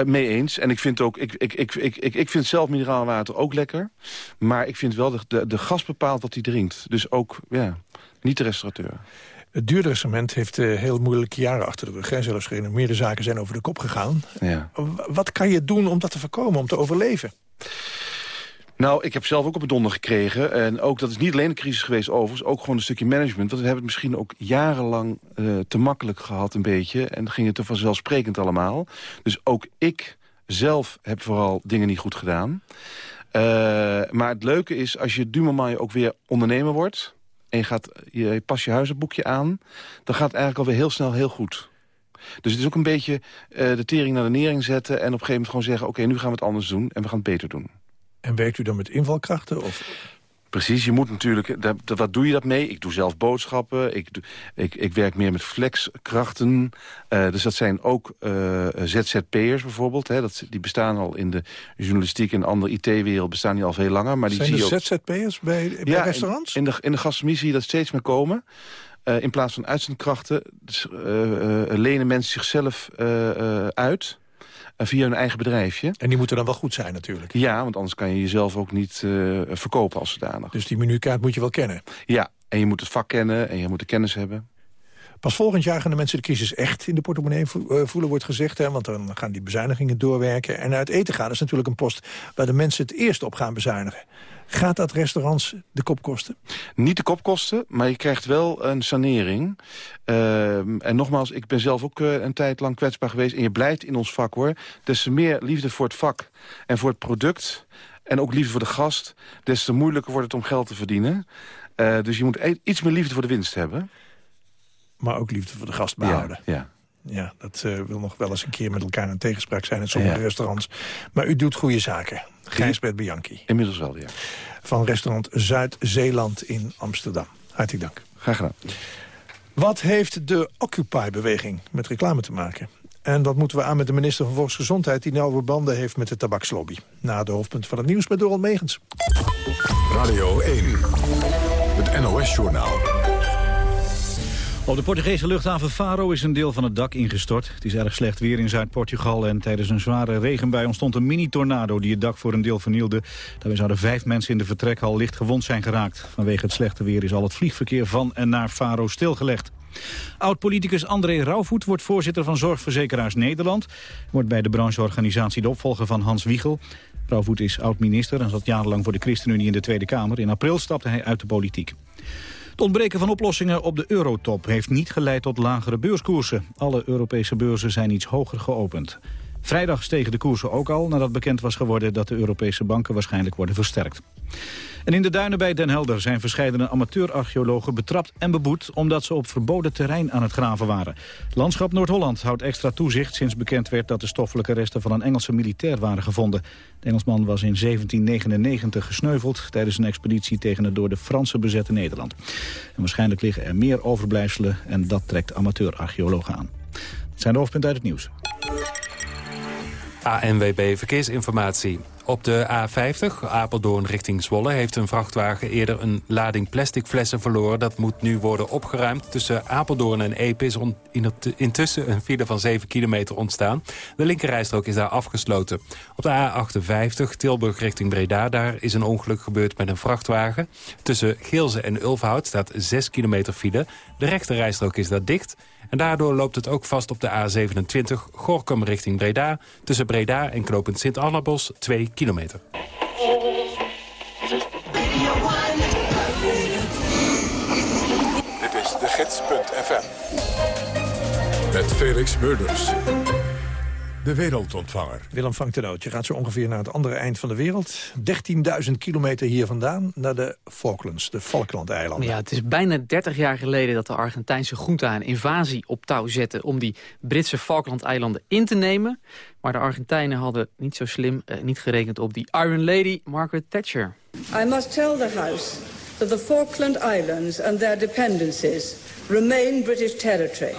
mee eens. En ik vind, ook, ik, ik, ik, ik, ik, vind zelf mineraalwater ook lekker. Maar ik vind wel, de, de, de gast bepaalt wat hij drinkt. Dus ook, ja, niet de restaurateur. Het duurdere cement heeft uh, heel moeilijke jaren achter de rug. Hè. Zelfs meerdere zaken zijn over de kop gegaan. Ja. Wat kan je doen om dat te voorkomen, om te overleven? Nou, ik heb zelf ook op het donder gekregen. En ook, dat is niet alleen de crisis geweest overigens, ook gewoon een stukje management. Want we hebben het misschien ook jarenlang uh, te makkelijk gehad een beetje. En ging het te vanzelfsprekend allemaal. Dus ook ik zelf heb vooral dingen niet goed gedaan. Uh, maar het leuke is, als je du moment ook weer ondernemer wordt... en je, gaat, je pas je huizenboekje aan... dan gaat het eigenlijk alweer heel snel heel goed. Dus het is ook een beetje uh, de tering naar de nering zetten... en op een gegeven moment gewoon zeggen... oké, nu gaan we het anders doen en we gaan het beter doen. En werkt u dan met invalkrachten? Of? Precies, je moet natuurlijk... Dat, wat doe je dat mee? Ik doe zelf boodschappen. Ik, ik, ik werk meer met flexkrachten. Uh, dus dat zijn ook uh, ZZP'ers bijvoorbeeld. Hè, dat, die bestaan al in de journalistiek en andere IT-wereld... bestaan die al veel langer. Maar die zijn zie er. ZZP'ers bij, bij ja, restaurants? In, in, de, in de gastronomie zie je dat steeds meer komen. Uh, in plaats van uitzendkrachten dus, lenen mensen zichzelf uit via hun eigen bedrijfje. En die moeten dan wel goed zijn natuurlijk. Ja, want anders kan je jezelf ook niet uh, verkopen als zodanig. Dus die menukaart moet je wel kennen? Ja, en je moet het vak kennen en je moet de kennis hebben. Pas volgend jaar gaan de mensen de crisis echt in de portemonnee voelen, wordt gezegd. Hè, want dan gaan die bezuinigingen doorwerken. En uit eten gaan is natuurlijk een post waar de mensen het eerst op gaan bezuinigen. Gaat dat restaurants de kop kosten? Niet de kop kosten, maar je krijgt wel een sanering. Uh, en nogmaals, ik ben zelf ook uh, een tijd lang kwetsbaar geweest. En je blijft in ons vak, hoor. Des te meer liefde voor het vak en voor het product... en ook liefde voor de gast... des te moeilijker wordt het om geld te verdienen. Uh, dus je moet e iets meer liefde voor de winst hebben. Maar ook liefde voor de gast behouden. Ja, ja. Ja, dat uh, wil nog wel eens een keer met elkaar in tegenspraak zijn in sommige ja. restaurants. Maar u doet goede zaken. Gijsbert Bianchi. Inmiddels wel, ja. Van restaurant Zuid-Zeeland in Amsterdam. Hartelijk dank. Graag gedaan. Wat heeft de Occupy-beweging met reclame te maken? En wat moeten we aan met de minister van Volksgezondheid... die nauwe banden heeft met de tabakslobby? Na de hoofdpunt van het nieuws met Doral Megens. Radio 1, het NOS-journaal. Op de Portugese luchthaven Faro is een deel van het dak ingestort. Het is erg slecht weer in Zuid-Portugal en tijdens een zware regenbui ontstond een mini-tornado die het dak voor een deel vernielde. Daarbij zouden vijf mensen in de vertrekhal licht gewond zijn geraakt. Vanwege het slechte weer is al het vliegverkeer van en naar Faro stilgelegd. Oud-politicus André Rauwvoet wordt voorzitter van Zorgverzekeraars Nederland. Wordt bij de brancheorganisatie de opvolger van Hans Wiegel. Rauwvoet is oud-minister en zat jarenlang voor de ChristenUnie in de Tweede Kamer. In april stapte hij uit de politiek. Het ontbreken van oplossingen op de eurotop heeft niet geleid tot lagere beurskoersen. Alle Europese beurzen zijn iets hoger geopend. Vrijdag stegen de koersen ook al nadat bekend was geworden dat de Europese banken waarschijnlijk worden versterkt. En in de duinen bij Den Helder zijn verscheidene amateurarcheologen betrapt en beboet omdat ze op verboden terrein aan het graven waren. Landschap Noord-Holland houdt extra toezicht sinds bekend werd dat de stoffelijke resten van een Engelse militair waren gevonden. De Engelsman was in 1799 gesneuveld tijdens een expeditie tegen het door de Fransen bezette Nederland. En waarschijnlijk liggen er meer overblijfselen en dat trekt amateurarcheologen aan. Dat zijn de hoofdpunten uit het nieuws. ANWB Verkeersinformatie. Op de A50, Apeldoorn richting Zwolle, heeft een vrachtwagen eerder een lading plastic flessen verloren. Dat moet nu worden opgeruimd. Tussen Apeldoorn en Epe is intussen een file van 7 kilometer ontstaan. De linkerrijstrook is daar afgesloten. Op de A58, Tilburg richting Breda, daar is een ongeluk gebeurd met een vrachtwagen. Tussen Geelze en Ulfhout staat 6 kilometer file. De rechterrijstrook is daar dicht. En daardoor loopt het ook vast op de A27 Gorkum richting Breda. Tussen Breda en Knopend Sint-Annabos 2 kilometer. Dit is de gids.fm. Met Felix Murders. De wereldontvanger. Willem vangt de noot. Je gaat zo ongeveer naar het andere eind van de wereld. 13.000 kilometer hier vandaan naar de Falklands, de Falklandeilanden. Ja, het is bijna 30 jaar geleden dat de Argentijnse junta een invasie op touw zette... om die Britse Falklandeilanden in te nemen. Maar de Argentijnen hadden niet zo slim eh, niet gerekend op die Iron Lady Margaret Thatcher. I must tell the House that the Falkland Islands and their dependencies remain British territory.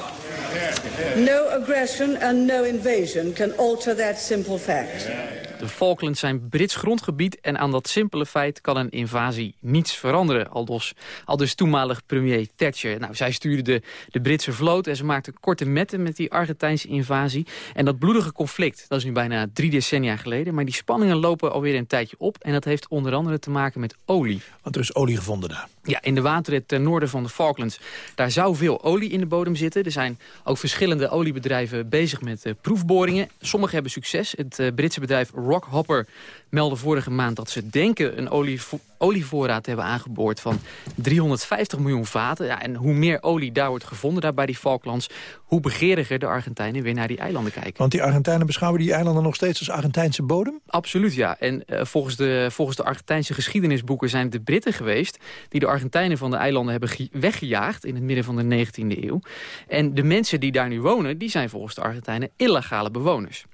No aggression and no invasion can alter that simple fact. De Falklands zijn Brits grondgebied en aan dat simpele feit kan een invasie niets veranderen. Aldus, aldus toenmalig premier Thatcher. Nou, zij stuurde de, de Britse vloot en ze maakte korte metten met die Argentijnse invasie. En dat bloedige conflict, dat is nu bijna drie decennia geleden. Maar die spanningen lopen alweer een tijdje op en dat heeft onder andere te maken met olie. Want er is olie gevonden daar. Ja, in de wateren ten noorden van de Falklands. Daar zou veel olie in de bodem zitten. Er zijn ook verschillende oliebedrijven bezig met uh, proefboringen. Sommige hebben succes. Het uh, Britse bedrijf Rockhopper meldde vorige maand dat ze denken een olievo olievoorraad te hebben aangeboord van 350 miljoen vaten. Ja, en hoe meer olie daar wordt gevonden, daar bij die Falklands, hoe begeriger de Argentijnen weer naar die eilanden kijken. Want die Argentijnen beschouwen die eilanden nog steeds als Argentijnse bodem? Absoluut, ja. En uh, volgens, de, volgens de Argentijnse geschiedenisboeken zijn het de Britten geweest... die de Argentijnen van de eilanden hebben weggejaagd in het midden van de 19e eeuw. En de mensen die daar nu wonen, die zijn volgens de Argentijnen illegale bewoners.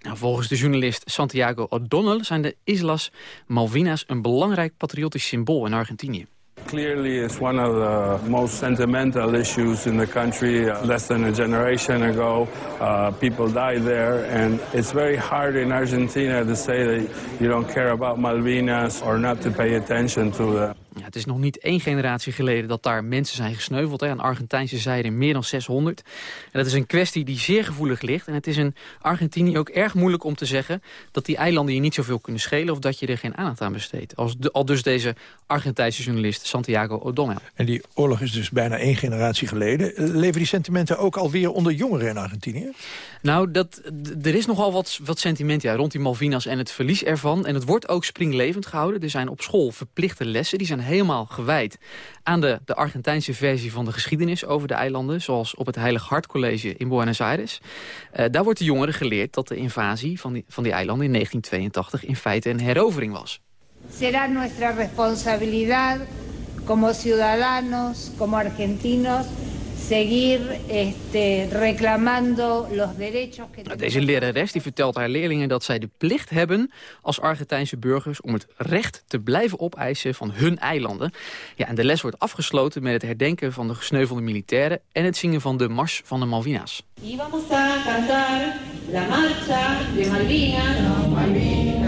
Nou, volgens de journalist Santiago O'Donnell zijn de Islas Malvinas een belangrijk patriotisch symbool in Argentinië. Clearly, it's one of the most sentimental issues in the country. Less than a generation ago, uh, people died there, and it's very hard in Argentina to say that you don't care about Malvinas or not to pay attention to them. Ja, het is nog niet één generatie geleden dat daar mensen zijn gesneuveld. Hè, aan Argentijnse zijde meer dan 600. En dat is een kwestie die zeer gevoelig ligt. En het is in Argentinië ook erg moeilijk om te zeggen... dat die eilanden je niet zoveel kunnen schelen... of dat je er geen aandacht aan besteedt. Als al dus deze Argentijnse journalist Santiago O'Donnell. En die oorlog is dus bijna één generatie geleden. Leven die sentimenten ook alweer onder jongeren in Argentinië? Nou, dat, er is nogal wat, wat sentiment ja, rond die Malvinas en het verlies ervan. En het wordt ook springlevend gehouden. Er zijn op school verplichte lessen. Die zijn helemaal gewijd aan de, de Argentijnse versie van de geschiedenis over de eilanden. Zoals op het Heilig Hart College in Buenos Aires. Uh, daar wordt de jongeren geleerd dat de invasie van die, van die eilanden in 1982 in feite een herovering was. Será nuestra responsabilidad como ciudadanos, como argentinos seguir este, reclamando los derechos que nou, Deze lerares die vertelt haar leerlingen dat zij de plicht hebben als Argentijnse burgers om het recht te blijven opeisen van hun eilanden. Ja, en de les wordt afgesloten met het herdenken van de gesneuvelde militairen en het zingen van de Mars van de Malvinas. Y vamos a cantar la marcha de Malvinas. Malvinas.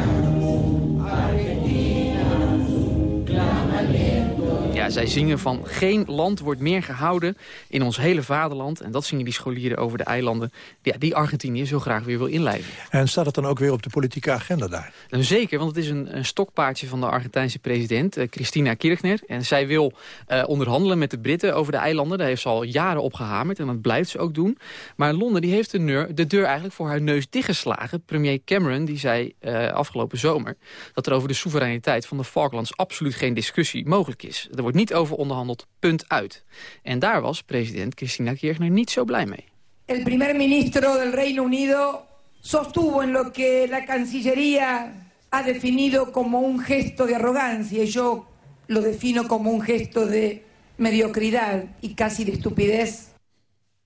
Zij zingen van geen land wordt meer gehouden in ons hele vaderland. En dat zingen die scholieren over de eilanden ja, die Argentinië zo graag weer wil inlijven. En staat het dan ook weer op de politieke agenda daar? Nou, zeker, want het is een, een stokpaardje van de Argentijnse president, uh, Christina Kirchner. En zij wil uh, onderhandelen met de Britten over de eilanden. Daar heeft ze al jaren op gehamerd en dat blijft ze ook doen. Maar Londen die heeft de, neur, de deur eigenlijk voor haar neus dichtgeslagen. Premier Cameron die zei uh, afgelopen zomer dat er over de soevereiniteit van de Falklands absoluut geen discussie mogelijk is. Er wordt niet over onderhandeld, punt uit. En daar was president Cristina Kirchner niet zo blij mee. El primer ministro del Reino Unido sostuvo en lo que la Cancillería ha definido como un gesto de arrogancia. Y yo lo defino como un gesto de mediocridad y casi de estupidez.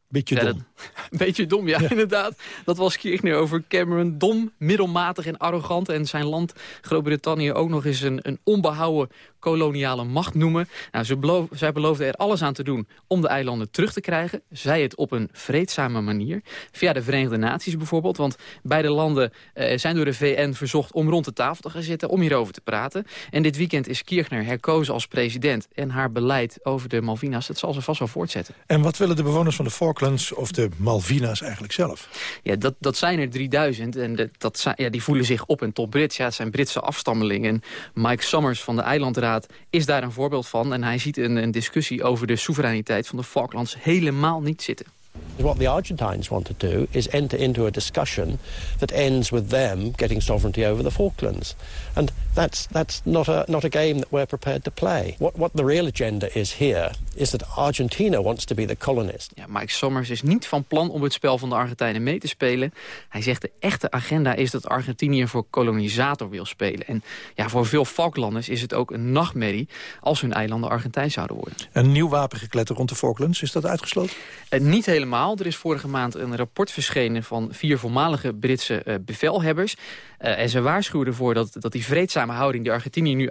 Beetje Ja, dom. dat- Een [LAUGHS] beetje dom, ja, inderdaad. Dat was Kirchner over Cameron. Dom, middelmatig en arrogant. En zijn land, Groot-Brittannië, ook nog eens een, een onbehouden koloniale macht noemen. Nou, ze beloof, zij beloofde er alles aan te doen om de eilanden terug te krijgen. Zij het op een vreedzame manier. Via de Verenigde Naties bijvoorbeeld. Want beide landen eh, zijn door de VN verzocht om rond de tafel te gaan zitten... om hierover te praten. En dit weekend is Kirchner herkozen als president. En haar beleid over de Malvinas, dat zal ze vast wel voortzetten. En wat willen de bewoners van de Falklands of de Malvinas eigenlijk zelf? Ja, dat, dat zijn er 3000 en dat, dat zijn, ja, die voelen zich op en top Brits. Ja, het zijn Britse afstammelingen. En Mike Summers van de Eilandraad is daar een voorbeeld van. En hij ziet een, een discussie over de soevereiniteit van de Falklands helemaal niet zitten. What the Argentines want to do is enter into a discussion that ends with them getting sovereignty over the Falklands. And that's, that's not, a, not a game that we're prepared to play. What, what the real agenda is here is that Argentina wants to be the colonist. Ja, Mike Sommers is niet van plan om het spel van de Argentijnen mee te spelen. Hij zegt de echte agenda is dat Argentinië voor kolonisator wil spelen. En ja, voor veel Falklanders is het ook een nachtmerrie als hun eilanden Argentijn zouden worden. Een nieuw wapengekletter rond de Falklands, is dat uitgesloten? Eh, niet helemaal. Er is vorige maand een rapport verschenen van vier voormalige Britse eh, bevelhebbers. Eh, en ze waarschuwen ervoor dat, dat die vreedzame houding die Argentinië nu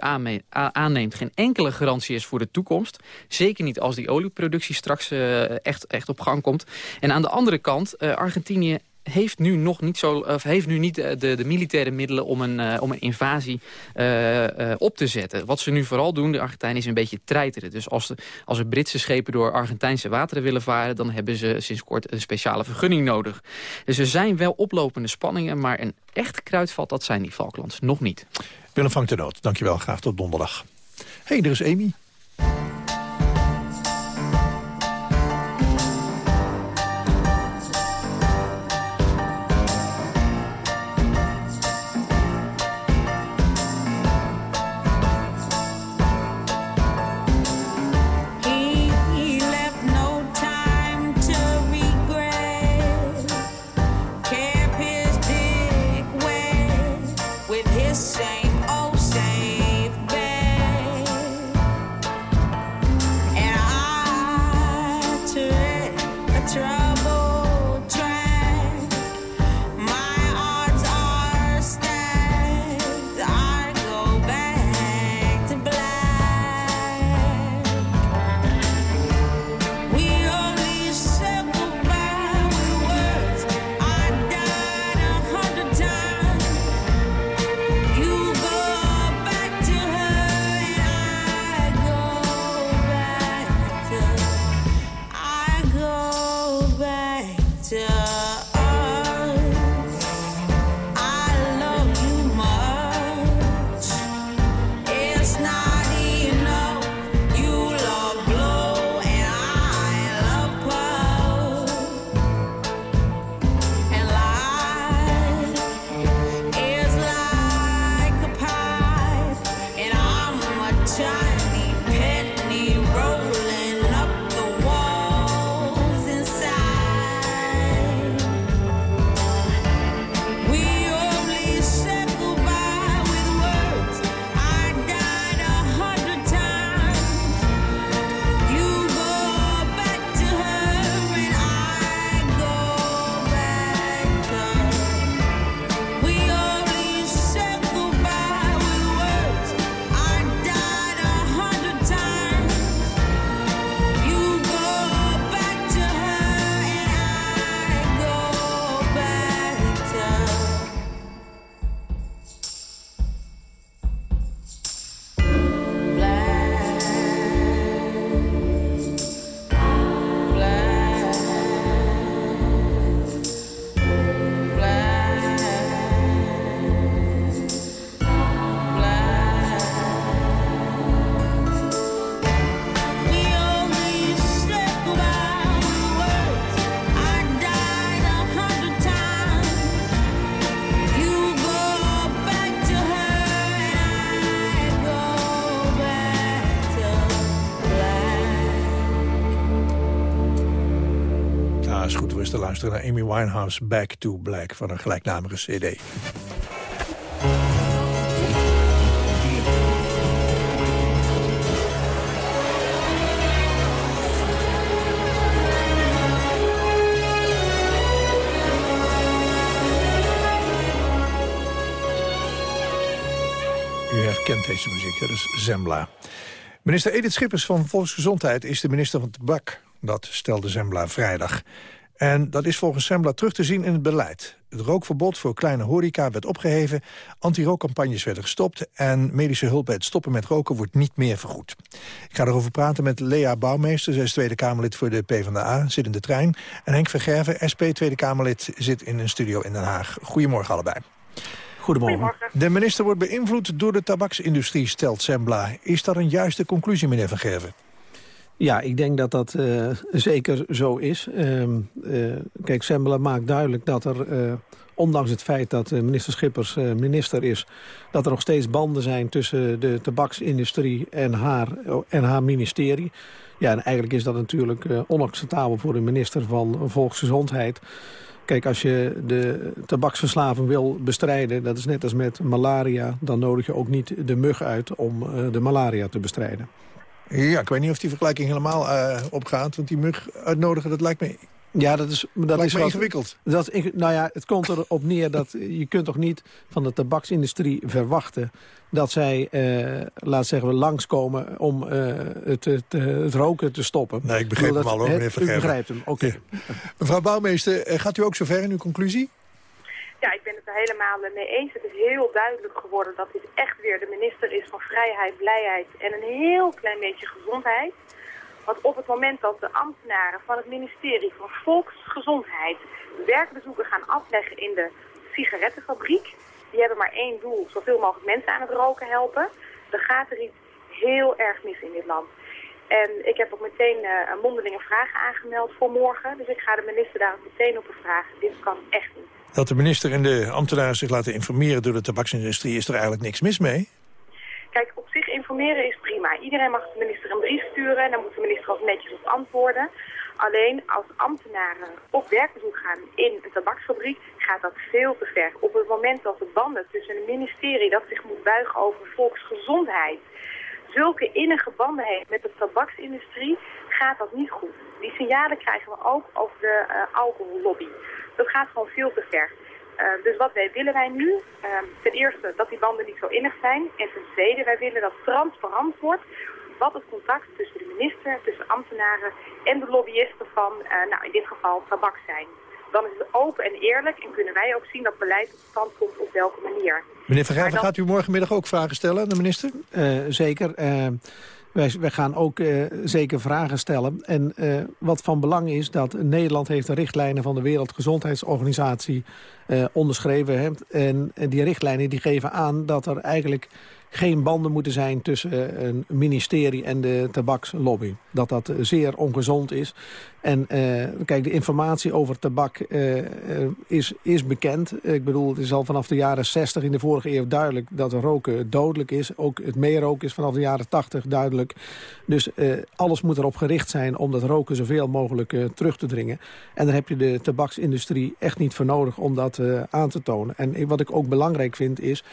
aanneemt... geen enkele garantie is voor de toekomst. Zeker niet als die olieproductie straks eh, echt, echt op gang komt. En aan de andere kant, Argentinië heeft nu nog niet zo, of heeft nu niet de, de, de militaire middelen om een, eh, om een invasie eh, eh, op te zetten. Wat ze nu vooral doen, de Argentijnen, is een beetje treiteren. Dus als, de, als er Britse schepen door Argentijnse wateren willen varen, dan hebben ze sinds kort een speciale vergunning nodig. Dus er zijn wel oplopende spanningen, maar een echt kruidvat, dat zijn die Falklands nog niet. Willem van ter Noot, dankjewel. Graag tot donderdag. hey, er is Amy. Luisteren naar Amy Winehouse Back to Black van een gelijknamige cd. U herkent deze muziek, dat is Zembla. Minister Edith Schippers van Volksgezondheid is de minister van Tabak. Dat stelde Zembla vrijdag. En dat is volgens Zembla terug te zien in het beleid. Het rookverbod voor kleine horeca werd opgeheven, anti-rookcampagnes werden gestopt... en medische hulp bij het stoppen met roken wordt niet meer vergoed. Ik ga erover praten met Lea Bouwmeester, zij is Tweede Kamerlid voor de PvdA, zit in de trein. En Henk Vergerven, SP Tweede Kamerlid, zit in een studio in Den Haag. Goedemorgen allebei. Goedemorgen. De minister wordt beïnvloed door de tabaksindustrie, stelt Sembla. Is dat een juiste conclusie, meneer Van Gerven? Ja, ik denk dat dat uh, zeker zo is. Uh, uh, kijk, Sembla maakt duidelijk dat er, uh, ondanks het feit dat minister Schippers minister is... dat er nog steeds banden zijn tussen de tabaksindustrie en haar, en haar ministerie. Ja, en eigenlijk is dat natuurlijk onacceptabel voor de minister van Volksgezondheid... Kijk, als je de tabaksverslaving wil bestrijden, dat is net als met malaria... dan nodig je ook niet de mug uit om de malaria te bestrijden. Ja, ik weet niet of die vergelijking helemaal uh, opgaat. Want die mug uitnodigen, dat lijkt me ja, dat is, dat Lijkt is me wat, ingewikkeld. Dat, nou ja, het komt erop neer dat je kunt toch niet van de tabaksindustrie verwachten dat zij, uh, laat zeggen we, langskomen om uh, het, het, het, roken te stoppen. Nee, ik begrijp hem al hoor, meneer U begrijpt hem, oké. Okay. Ja. Mevrouw Bouwmeester, gaat u ook zover in uw conclusie? Ja, ik ben het er helemaal mee eens. Het is heel duidelijk geworden dat dit echt weer de minister is van vrijheid, blijheid en een heel klein beetje gezondheid. Want op het moment dat de ambtenaren van het ministerie van Volksgezondheid werkbezoeken gaan afleggen in de sigarettenfabriek, die hebben maar één doel, zoveel mogelijk mensen aan het roken helpen, dan gaat er iets heel erg mis in dit land. En ik heb ook meteen uh, een mondelinge vragen aangemeld voor morgen. Dus ik ga de minister daar meteen op vragen. Dit kan echt niet. Dat de minister en de ambtenaren zich laten informeren door de tabaksindustrie... is er eigenlijk niks mis mee? Kijk, op zich informeren is prima. Iedereen mag de minister een brief sturen... en dan moet de minister ook netjes op antwoorden. Alleen als ambtenaren op werkbezoek gaan in een tabaksfabriek... gaat dat veel te ver. Op het moment dat de banden tussen een ministerie... dat zich moet buigen over volksgezondheid zulke innige banden heeft met de tabaksindustrie, gaat dat niet goed. Die signalen krijgen we ook over de uh, alcohollobby. Dat gaat gewoon veel te ver. Uh, dus wat wij willen wij nu? Uh, ten eerste dat die banden niet zo innig zijn. En ten tweede, wij willen dat transparant wordt wat het contact tussen de minister, tussen ambtenaren en de lobbyisten van, nou in dit geval, tabak zijn. Dan is het open en eerlijk en kunnen wij ook zien dat beleid tot stand komt op welke manier. Meneer Vergrijven, dan... gaat u morgenmiddag ook vragen stellen aan de minister? Uh, zeker. Uh, wij, wij, gaan ook uh, zeker vragen stellen. En wat van belang is dat Nederland heeft de richtlijnen van de Wereldgezondheidsorganisatie onderschreven. Hè? En, en die richtlijnen die geven aan dat er eigenlijk geen banden moeten zijn tussen een ministerie en de tabakslobby. Dat dat zeer ongezond is. En uh, kijk, de informatie over tabak uh, is, is bekend. Ik bedoel, het is al vanaf de jaren 60 in de vorige eeuw duidelijk dat roken dodelijk is. Ook het meeroken is vanaf de jaren 80 duidelijk. Dus alles moet erop gericht zijn om dat roken zoveel mogelijk terug te dringen. En daar heb je de tabaksindustrie echt niet voor nodig om dat aan te tonen. En wat ik ook belangrijk vind is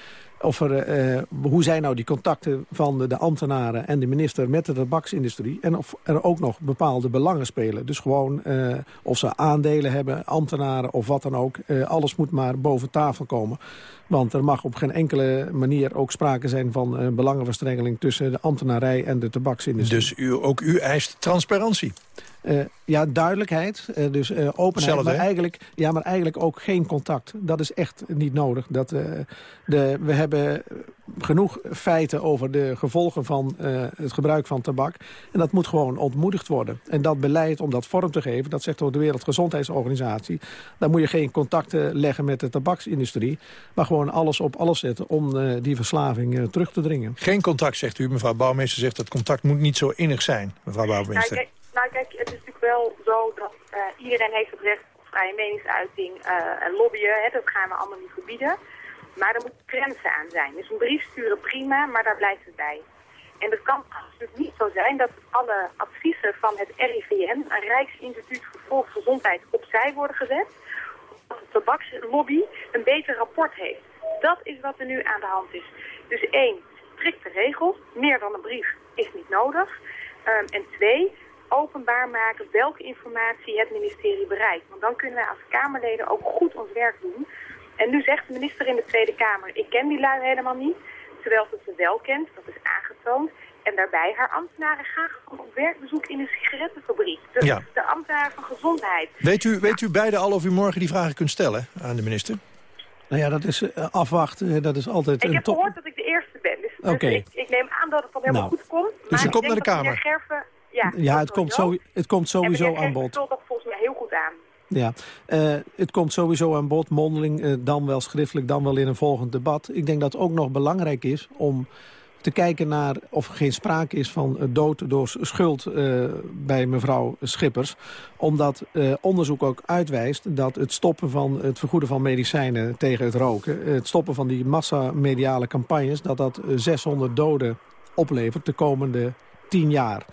of er, uh, hoe zijn nou die contacten van de, ambtenaren en de minister met de tabaksindustrie... en of er ook nog bepaalde belangen spelen. Dus gewoon uh, of ze aandelen hebben, ambtenaren of wat dan ook. Uh, alles moet maar boven tafel komen. Want er mag op geen enkele manier ook sprake zijn van belangenverstrengeling... tussen de ambtenarij en de tabaksindustrie. Dus u, ook u eist transparantie? Uh, ja, duidelijkheid, uh, dus uh, openheid, Zelfde, maar eigenlijk, ja, maar eigenlijk ook geen contact. Dat is echt niet nodig. Dat, de, we hebben genoeg feiten over de gevolgen van het gebruik van tabak. En dat moet gewoon ontmoedigd worden. En dat beleid, om dat vorm te geven, dat zegt ook de Wereldgezondheidsorganisatie... dan moet je geen contacten leggen met de tabaksindustrie... maar gewoon alles op alles zetten om die verslaving terug te dringen. Geen contact, zegt u. Mevrouw Bouwmeester zegt dat contact moet niet zo innig zijn. Mevrouw Bouwmeester. Nou kijk, het is natuurlijk wel zo dat uh, iedereen heeft het recht op vrije meningsuiting uh, en lobbyen. Hè, dat gaan we allemaal niet verbieden. Maar er moeten grenzen aan zijn. Dus een brief sturen prima, maar daar blijft het bij. En het kan natuurlijk niet zo zijn dat alle adviezen van het RIVM, een Rijksinstituut voor Volksgezondheid, opzij worden gezet. Dat de tabakslobby een beter rapport heeft. Dat is wat er nu aan de hand is. Dus één, strikte regels. Meer dan een brief is niet nodig. Ehm, en twee, openbaar maken welke informatie het ministerie bereikt. Want dan kunnen wij als Kamerleden ook goed ons werk doen. En nu zegt de minister in de Tweede Kamer, ik ken die lui helemaal niet. Terwijl ze ze wel kent, dat is aangetoond. En daarbij, haar ambtenaren gaan gewoon op werkbezoek in een sigarettenfabriek. Dus Ja. de ambtenaren van gezondheid. Weet u, weet u beide al of u morgen die vragen kunt stellen aan de minister? Nou ja, dat is eh, afwachten. Dat is altijd Ik een heb gehoord dat ik de eerste ben. Dus, dus Oké. ik, ik neem aan dat het dan helemaal Nou. goed komt. Dus maar je ik komt naar de Kamer? Ja, Ja, het komt, sowieso. zo, het komt sowieso aan bod. dat volgens mij heel goed aan. Ja, eh, het komt sowieso aan bod, mondeling, eh, dan wel schriftelijk, dan wel in een volgend debat. Ik denk dat het ook nog belangrijk is om te kijken naar of er geen sprake is van eh, dood door schuld bij mevrouw Schippers. Omdat onderzoek ook uitwijst dat het stoppen van het vergoeden van medicijnen tegen het roken, het stoppen van die massamediale campagnes, dat dat eh, 600 doden oplevert de komende 10 jaar.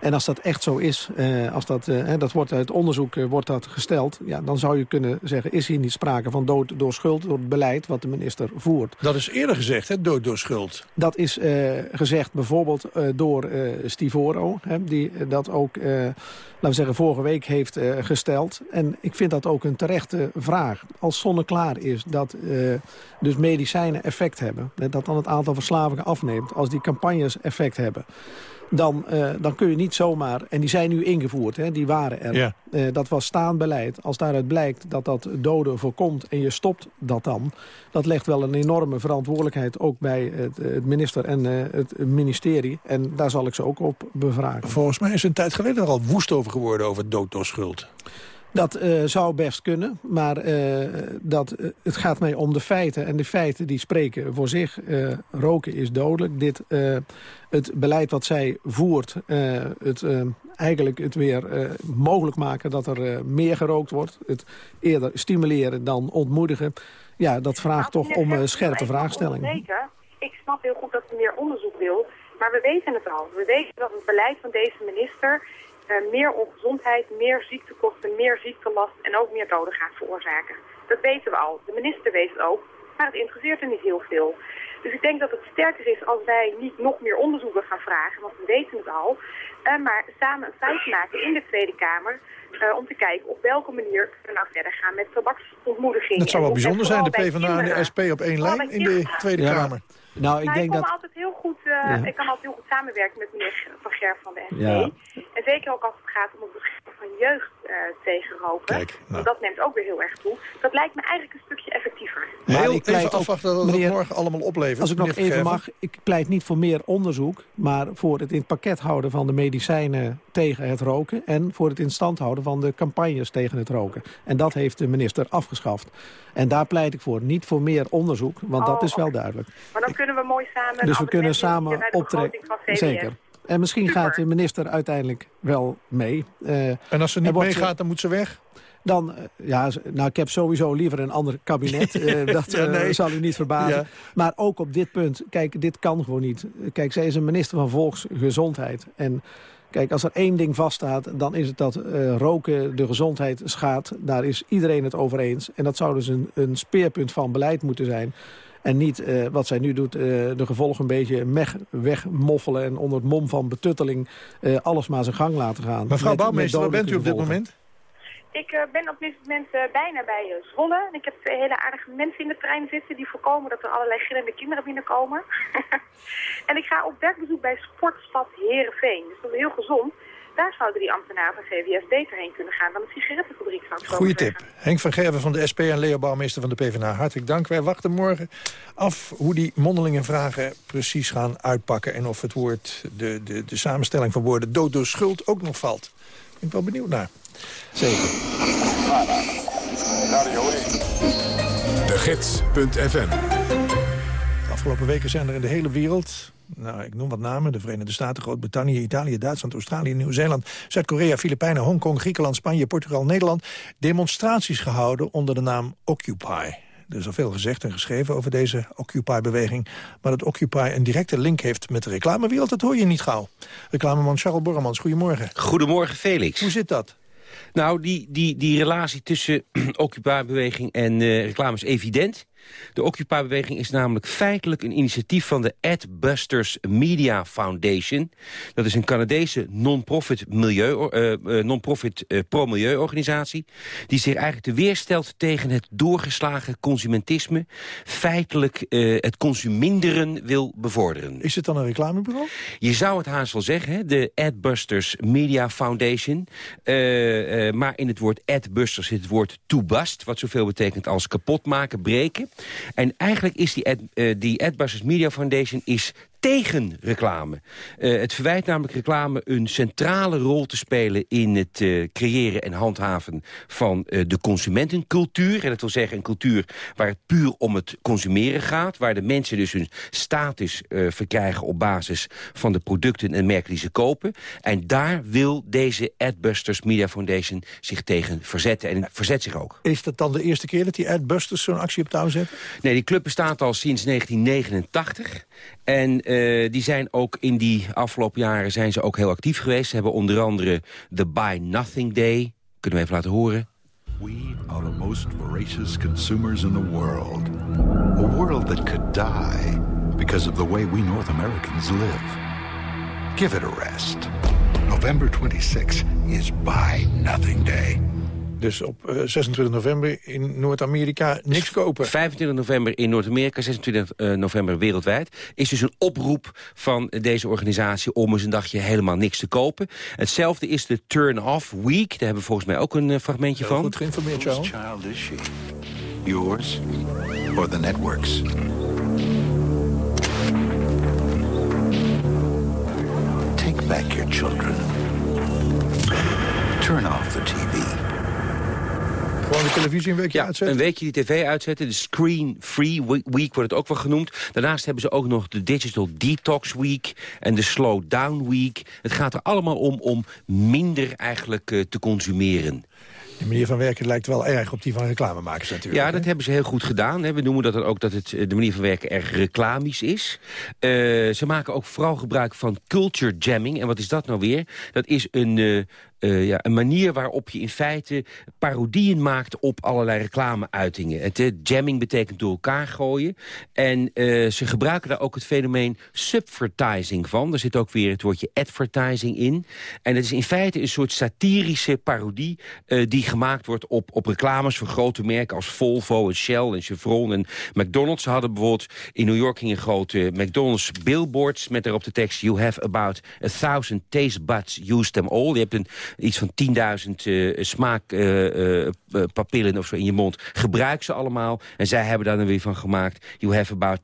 En als dat echt zo is, eh, als dat, eh, dat wordt uit onderzoek eh, wordt dat gesteld... Ja, dan zou je kunnen zeggen, is hier niet sprake van dood door schuld... door het beleid wat de minister voert. Dat is eerder gezegd, hè, dood door schuld. Dat is eh, gezegd bijvoorbeeld eh, door eh, Stivoro, hè, die dat ook, eh, laten we zeggen, vorige week heeft eh, gesteld. En ik vind dat ook een terechte vraag. Als zonneklaar is dat eh, dus medicijnen effect hebben, dat dan het aantal verslavingen afneemt, als die campagnes effect hebben dan, eh, dan kun je niet zomaar... En die zijn nu ingevoerd, hè, die waren er. Ja. Eh, dat was staand beleid. Als daaruit blijkt dat dat doden voorkomt en je stopt dat dan... dat legt wel een enorme verantwoordelijkheid ook bij het, het minister en eh, het ministerie. En daar zal ik ze ook op bevragen. Volgens mij is er een tijd geleden er al woest over geworden over dood door schuld. Dat eh, zou best kunnen, maar eh, dat, eh, het gaat mij om de feiten. En de feiten die spreken voor zich. Roken is dodelijk. Dit, het beleid wat zij voert, het, eigenlijk het weer mogelijk maken dat er meer gerookt wordt. Het eerder stimuleren dan ontmoedigen. Ja, dat vraagt toch om scherpe vraagstellingen. Zeker. Ik snap heel goed dat u meer onderzoek wil. Maar we weten het al. We weten dat het beleid van deze minister meer ongezondheid, meer ziektekosten, meer ziektelast en ook meer doden gaat veroorzaken. Dat weten we al. De minister weet het ook, maar het interesseert er niet heel veel. Dus ik denk dat het sterker is als wij niet nog meer onderzoeken gaan vragen, want we weten het al. eh, maar samen een feit maken in de Tweede Kamer eh, om te kijken op welke manier we nou verder gaan met tabaksontmoediging. Dat zou wel bijzonder zijn, de PvdA en de. SP op één lijn in de. Tweede Ja. Kamer. Nou, ik denk dat... altijd heel goed, eh, Ja. ik kan altijd heel goed samenwerken met meneer Van Gerf van de SP. En zeker ook als het gaat om het jeugd eh, tegen roken. Kijk, nou. Dat neemt ook weer heel erg toe. Dat lijkt me eigenlijk een stukje effectiever. Maar Heel ik pleit even afwachten wat het meneer- morgen allemaal oplevert. Als ik nog even mag, ik pleit niet voor meer onderzoek... maar voor het in het pakket houden van de medicijnen tegen het roken... en voor het in stand houden van de campagnes tegen het roken. En dat heeft de minister afgeschaft. En daar pleit ik voor. Niet voor meer onderzoek, want dat Oh, is wel duidelijk. Maar dan kunnen we mooi samen... Dus we kunnen samen optrekken. Zeker. En misschien Super. gaat de minister uiteindelijk wel mee. Eh, En als ze niet meegaat, dan moet ze weg? Dan, eh, ja, nou, ik heb sowieso liever een ander kabinet. [LAUGHS] Eh, dat Ja, zal u niet verbazen. Ja. Maar ook op dit punt, kijk, dit kan gewoon niet. Kijk, zij is een minister van Volksgezondheid. En kijk, als er één ding vaststaat, dan is het dat eh, roken de gezondheid schaadt. Daar is iedereen het over eens. En dat zou dus een, een speerpunt van beleid moeten zijn. En niet eh, wat zij nu doet, eh, de gevolgen een beetje meg- wegmoffelen... en onder het mom van betutteling eh, alles maar zijn gang laten gaan. Mevrouw Bouwmeester, waar bent u op dit moment? Ik eh, ben op dit moment eh, bijna bij Zwolle. En ik heb twee hele aardige mensen in de trein zitten die voorkomen dat er allerlei gillende kinderen binnenkomen. [LAUGHS] en ik ga op werkbezoek bij Sportstad Herenveen. Dus dat is heel gezond. Daar zouden die ambtenaren van VWS beter heen kunnen gaan dan de sigarettenfabriek Goeie tip. Henk van Gerven van de SP en Leo Bouwmeester van de PvdA. Hartelijk dank. Wij wachten morgen af hoe die mondelinge vragen precies gaan uitpakken... en of het woord, de, de, de samenstelling van woorden dood door schuld ook nog valt. Ben ik wel benieuwd naar. Zeker. De Gids.fm De afgelopen weken zijn er in de hele wereld... Nou, ik noem wat namen. De Verenigde Staten, Groot-Brittannië, Italië, Duitsland, Australië, Nieuw-Zeeland... Zuid-Korea, Filipijnen, Hongkong, Griekenland, Spanje, Portugal, Nederland... demonstraties gehouden onder de naam Occupy. Er is al veel gezegd en geschreven over deze Occupy-beweging. Maar dat Occupy een directe link heeft met de reclamewereld... dat hoor je niet gauw. Reclameman Charles Borremans, goedemorgen. Goedemorgen, Felix. Hoe zit dat? Nou, die, die, die relatie tussen [CLEARS THROAT] Occupy-beweging en uh, reclame is evident. De Occupy-beweging is namelijk feitelijk een initiatief van de Adbusters Media Foundation. Dat is een Canadese non-profit milieu, uh, non-profit uh, pro-milieuorganisatie... die zich eigenlijk te weerstelt tegen het doorgeslagen consumentisme... feitelijk het consuminderen wil bevorderen. Is het dan een reclamebureau? Je zou het haast wel zeggen, hè? de Adbusters Media Foundation. maar in het woord Adbusters zit het woord to bust... wat zoveel betekent als kapot maken, breken. En eigenlijk is die, ad, die Adbusters Media Foundation is tegen reclame. Uh, het verwijt namelijk reclame een centrale rol te spelen... in het uh, creëren en handhaven van uh, de consumentencultuur. En dat wil zeggen een cultuur waar het puur om het consumeren gaat... waar de mensen dus hun status verkrijgen op basis van de producten en merken die ze kopen. En daar wil deze Adbusters Media Foundation zich tegen verzetten. En verzet zich ook. Is dat dan de eerste keer dat die Adbusters zo'n actie op touw zetten? Nee, die club bestaat al sinds 1989. En uh, die zijn ook in die afgelopen jaren zijn ze ook heel actief geweest. Ze hebben onder andere de Buy Nothing Day. Kunnen we even laten horen. We are the most voracious consumers in the world. A world that could die because of the way we North Americans live. Give it a rest. November 26 is Buy Nothing Day. Dus op uh, 26 november in Noord-Amerika niks kopen. 25 november in Noord-Amerika, 26 uh, november wereldwijd... is dus een oproep van deze organisatie om eens een dagje helemaal niks te kopen. Hetzelfde is de Turn-Off Week. Daar hebben we volgens mij ook een uh, fragmentje Heel van. goed geïnformeerd, Charles. child is she? Yours or the network's? Take back your children. Turn off the TV. Gewoon de televisie een weekje ja, uitzetten? een weekje die tv uitzetten. De Screen Free Week wordt het ook wel genoemd. Daarnaast hebben ze ook nog de Digital Detox Week en de Slow Down Week. Het gaat er allemaal om om minder eigenlijk uh, te consumeren. De manier van werken lijkt wel erg op die van reclamemakers natuurlijk. Ja, dat hè? hebben ze heel goed gedaan. Hè. We noemen dat dan ook dat het, de manier van werken erg reclamisch is. Uh, ze maken ook vooral gebruik van culture jamming. En wat is dat nou weer? Dat is een... Uh, uh, ja, een manier waarop je in feite parodieën maakt op allerlei reclameuitingen. Het uh, jamming betekent door elkaar gooien. En uh, ze gebruiken daar ook het fenomeen subvertising van. Er zit ook weer het woordje advertising in. En het is in feite een soort satirische parodie... die gemaakt wordt op, op reclames voor grote merken als Volvo en Shell en Chevron en McDonald's. Ze hadden bijvoorbeeld in New York een grote McDonald's billboards... met daarop de tekst... You have about a thousand taste buds, use them all. Je hebt een iets van 10.000 uh, smaakpapillen uh, of zo in je mond. Gebruik ze allemaal. En zij hebben daar dan weer van gemaakt. You have about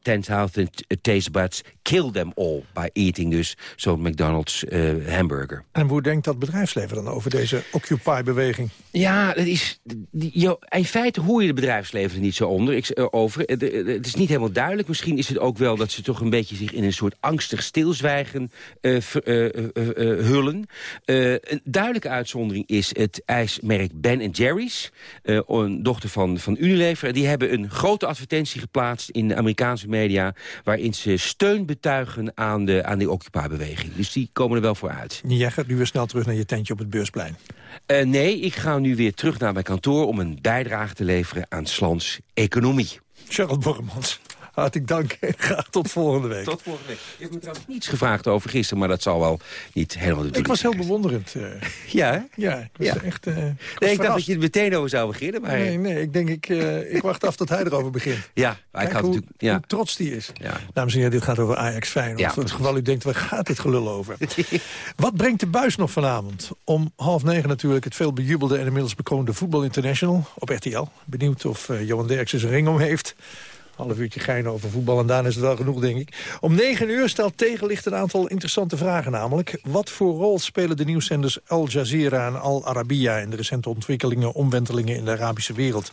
10.000 taste buds. Kill them all by eating dus zo'n McDonald's hamburger. En hoe denkt dat bedrijfsleven dan over deze Occupy-beweging? Ja, dat is, die, in feite hoor je het bedrijfsleven er niet zo onder, ik, over. Het, is niet helemaal duidelijk. Misschien is het ook wel dat ze toch een beetje zich in een soort angstig stilzwijgen hullen. een duidelijke uitzondering is het ijsmerk Ben Jerry's. Uh, een dochter van, van Unilever. Die hebben een grote advertentie geplaatst in de Amerikaanse media... waarin ze steun betuigen aan de, aan die Occupy-beweging. Dus die komen er wel voor uit. Jij gaat nu weer snel terug naar je tentje op het beursplein. Uh, nee, ik ga nu weer terug naar mijn kantoor... om een bijdrage te leveren aan Slans economie. Charles Borremans. Hartelijk dank en graag tot volgende week. Tot volgende week. Je hebt me trouwens niets gevraagd over gisteren, maar dat zal wel niet helemaal de Ik was heel bewonderend. Uh, [LAUGHS] ja, hè? Ja, ik was ja. echt... Uh, ik, nee, ik dacht dat je er meteen over zou beginnen. Maar... Nee, nee, ik denk, ik, uh, ik wacht af tot hij erover begint. Ja, Kijk ik had hoe, natuurlijk... Ja. hoe trots die is. Ja. Dames en heren, dit gaat over Ajax Feyenoord. Ja, het geval u denkt, waar gaat dit gelul over? [LAUGHS] Wat brengt de buis nog vanavond? Om half negen natuurlijk het veel bejubelde en inmiddels bekroonde Voetbal International op RTL. Benieuwd of Johan Derksen zijn ring om heeft half uurtje geinen over voetbal en daarna is het wel genoeg, denk ik. Om negen uur stelt tegenlicht een aantal interessante vragen namelijk. Wat voor rol spelen de nieuwszenders Al Jazeera en Al Arabiya... in de recente ontwikkelingen, omwentelingen in de Arabische wereld?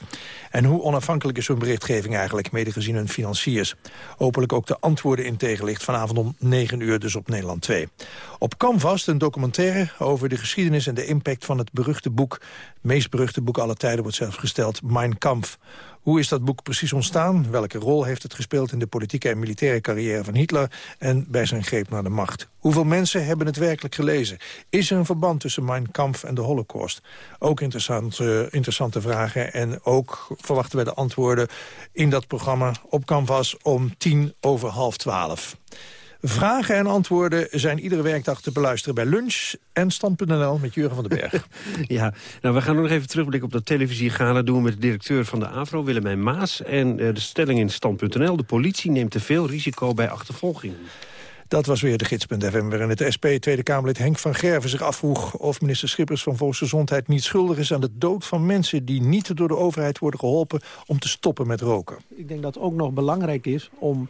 En hoe onafhankelijk is hun berichtgeving eigenlijk, mede gezien hun financiers? Hopelijk ook de antwoorden in tegenlicht vanavond om negen uur, dus op Nederland 2. Op Canvas een documentaire over de geschiedenis en de impact van het beruchte boek... het meest beruchte boek aller tijden wordt zelfs gesteld, Mein Kampf... Hoe is dat boek precies ontstaan? Welke rol heeft het gespeeld in de politieke en militaire carrière van Hitler... en bij zijn greep naar de macht? Hoeveel mensen hebben het werkelijk gelezen? Is er een verband tussen Mein Kampf en de Holocaust? Ook interessante, interessante vragen en ook verwachten wij de antwoorden... in dat programma op Canvas om tien over half twaalf. Vragen en antwoorden zijn iedere werkdag te beluisteren bij Lunch en Stand.nl met Jurgen van den Berg. [LAUGHS] ja, nou we gaan nog even terugblikken op dat televisiegala. Doen we met de directeur van de AVRO, Willemijn Maas. En uh, de stelling in Stand.nl. De politie neemt te veel risico bij achtervolging. Dat was weer de gids.fm, waarin het SP Tweede Kamerlid Henk van Gerven zich afvroeg... of minister Schippers van Volksgezondheid niet schuldig is aan de dood van mensen... die niet door de overheid worden geholpen om te stoppen met roken. Ik denk dat het ook nog belangrijk is om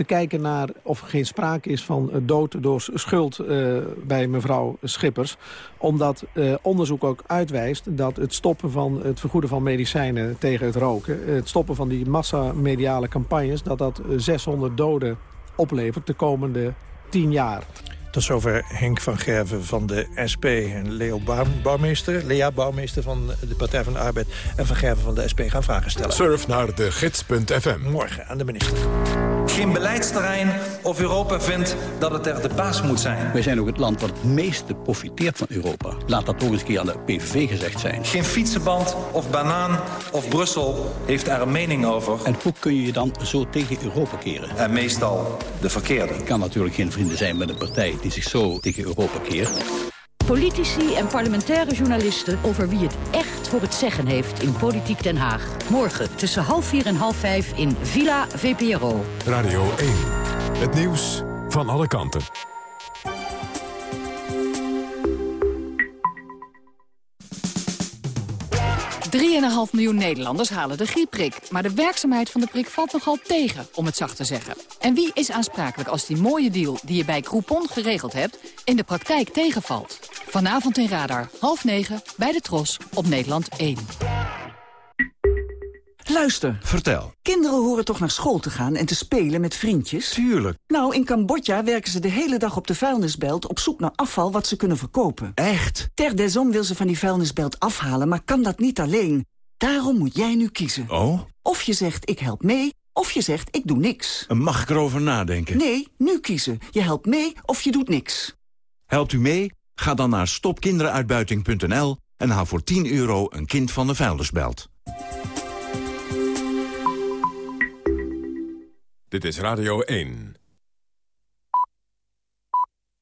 te kijken naar of er geen sprake is van dood door schuld uh, bij mevrouw Schippers. Omdat uh, onderzoek ook uitwijst dat het stoppen van het vergoeden van medicijnen tegen het roken... het stoppen van die massamediale campagnes, dat dat 600 doden oplevert de komende 10 jaar. Tot zover Henk van Gerven van de SP en Leo Bouwmeester, Lea Bouwmeester van de Partij van de Arbeid en van Gerven van de SP gaan vragen stellen. Surf naar de gids.fm. Morgen aan de minister. Geen beleidsterrein of Europa vindt dat het er de baas moet zijn. Wij zijn ook het land dat het meeste profiteert van Europa. Laat dat nog eens een keer aan de PVV gezegd zijn. Geen fietsenband of banaan of Brussel heeft daar een mening over. En hoe kun je je dan zo tegen Europa keren? En meestal de verkeerde. Ik kan natuurlijk geen vrienden zijn met een partij die zich zo tegen Europa keert. Politici en parlementaire journalisten over wie het echt voor het zeggen heeft in Politiek Den Haag. Morgen tussen half vier en half vijf in Villa VPRO. Radio 1. Het nieuws van alle kanten. Drieënhalf miljoen Nederlanders halen de griepprik. Maar de werkzaamheid van de prik valt nogal tegen, om het zacht te zeggen. En wie is aansprakelijk als die mooie deal die je bij Groupon geregeld hebt... in de praktijk tegenvalt? Vanavond in Radar, half negen, bij de Tros, op Nederland 1. Luister. Vertel. Kinderen horen toch naar school te gaan en te spelen met vriendjes? Tuurlijk. Nou, in Cambodja werken ze de hele dag op de vuilnisbelt... op zoek naar afval wat ze kunnen verkopen. Echt? Ter desom wil ze van die vuilnisbelt afhalen, maar kan dat niet alleen. Daarom moet jij nu kiezen. Oh? Of je zegt ik help mee, of je zegt ik doe niks. Mag ik erover nadenken? Nee, nu kiezen. Je helpt mee of je doet niks. Helpt u mee? Ga dan naar stopkinderuitbuiting.nl en haal voor 10 euro een kind van de vuilnisbelt. Dit is Radio 1.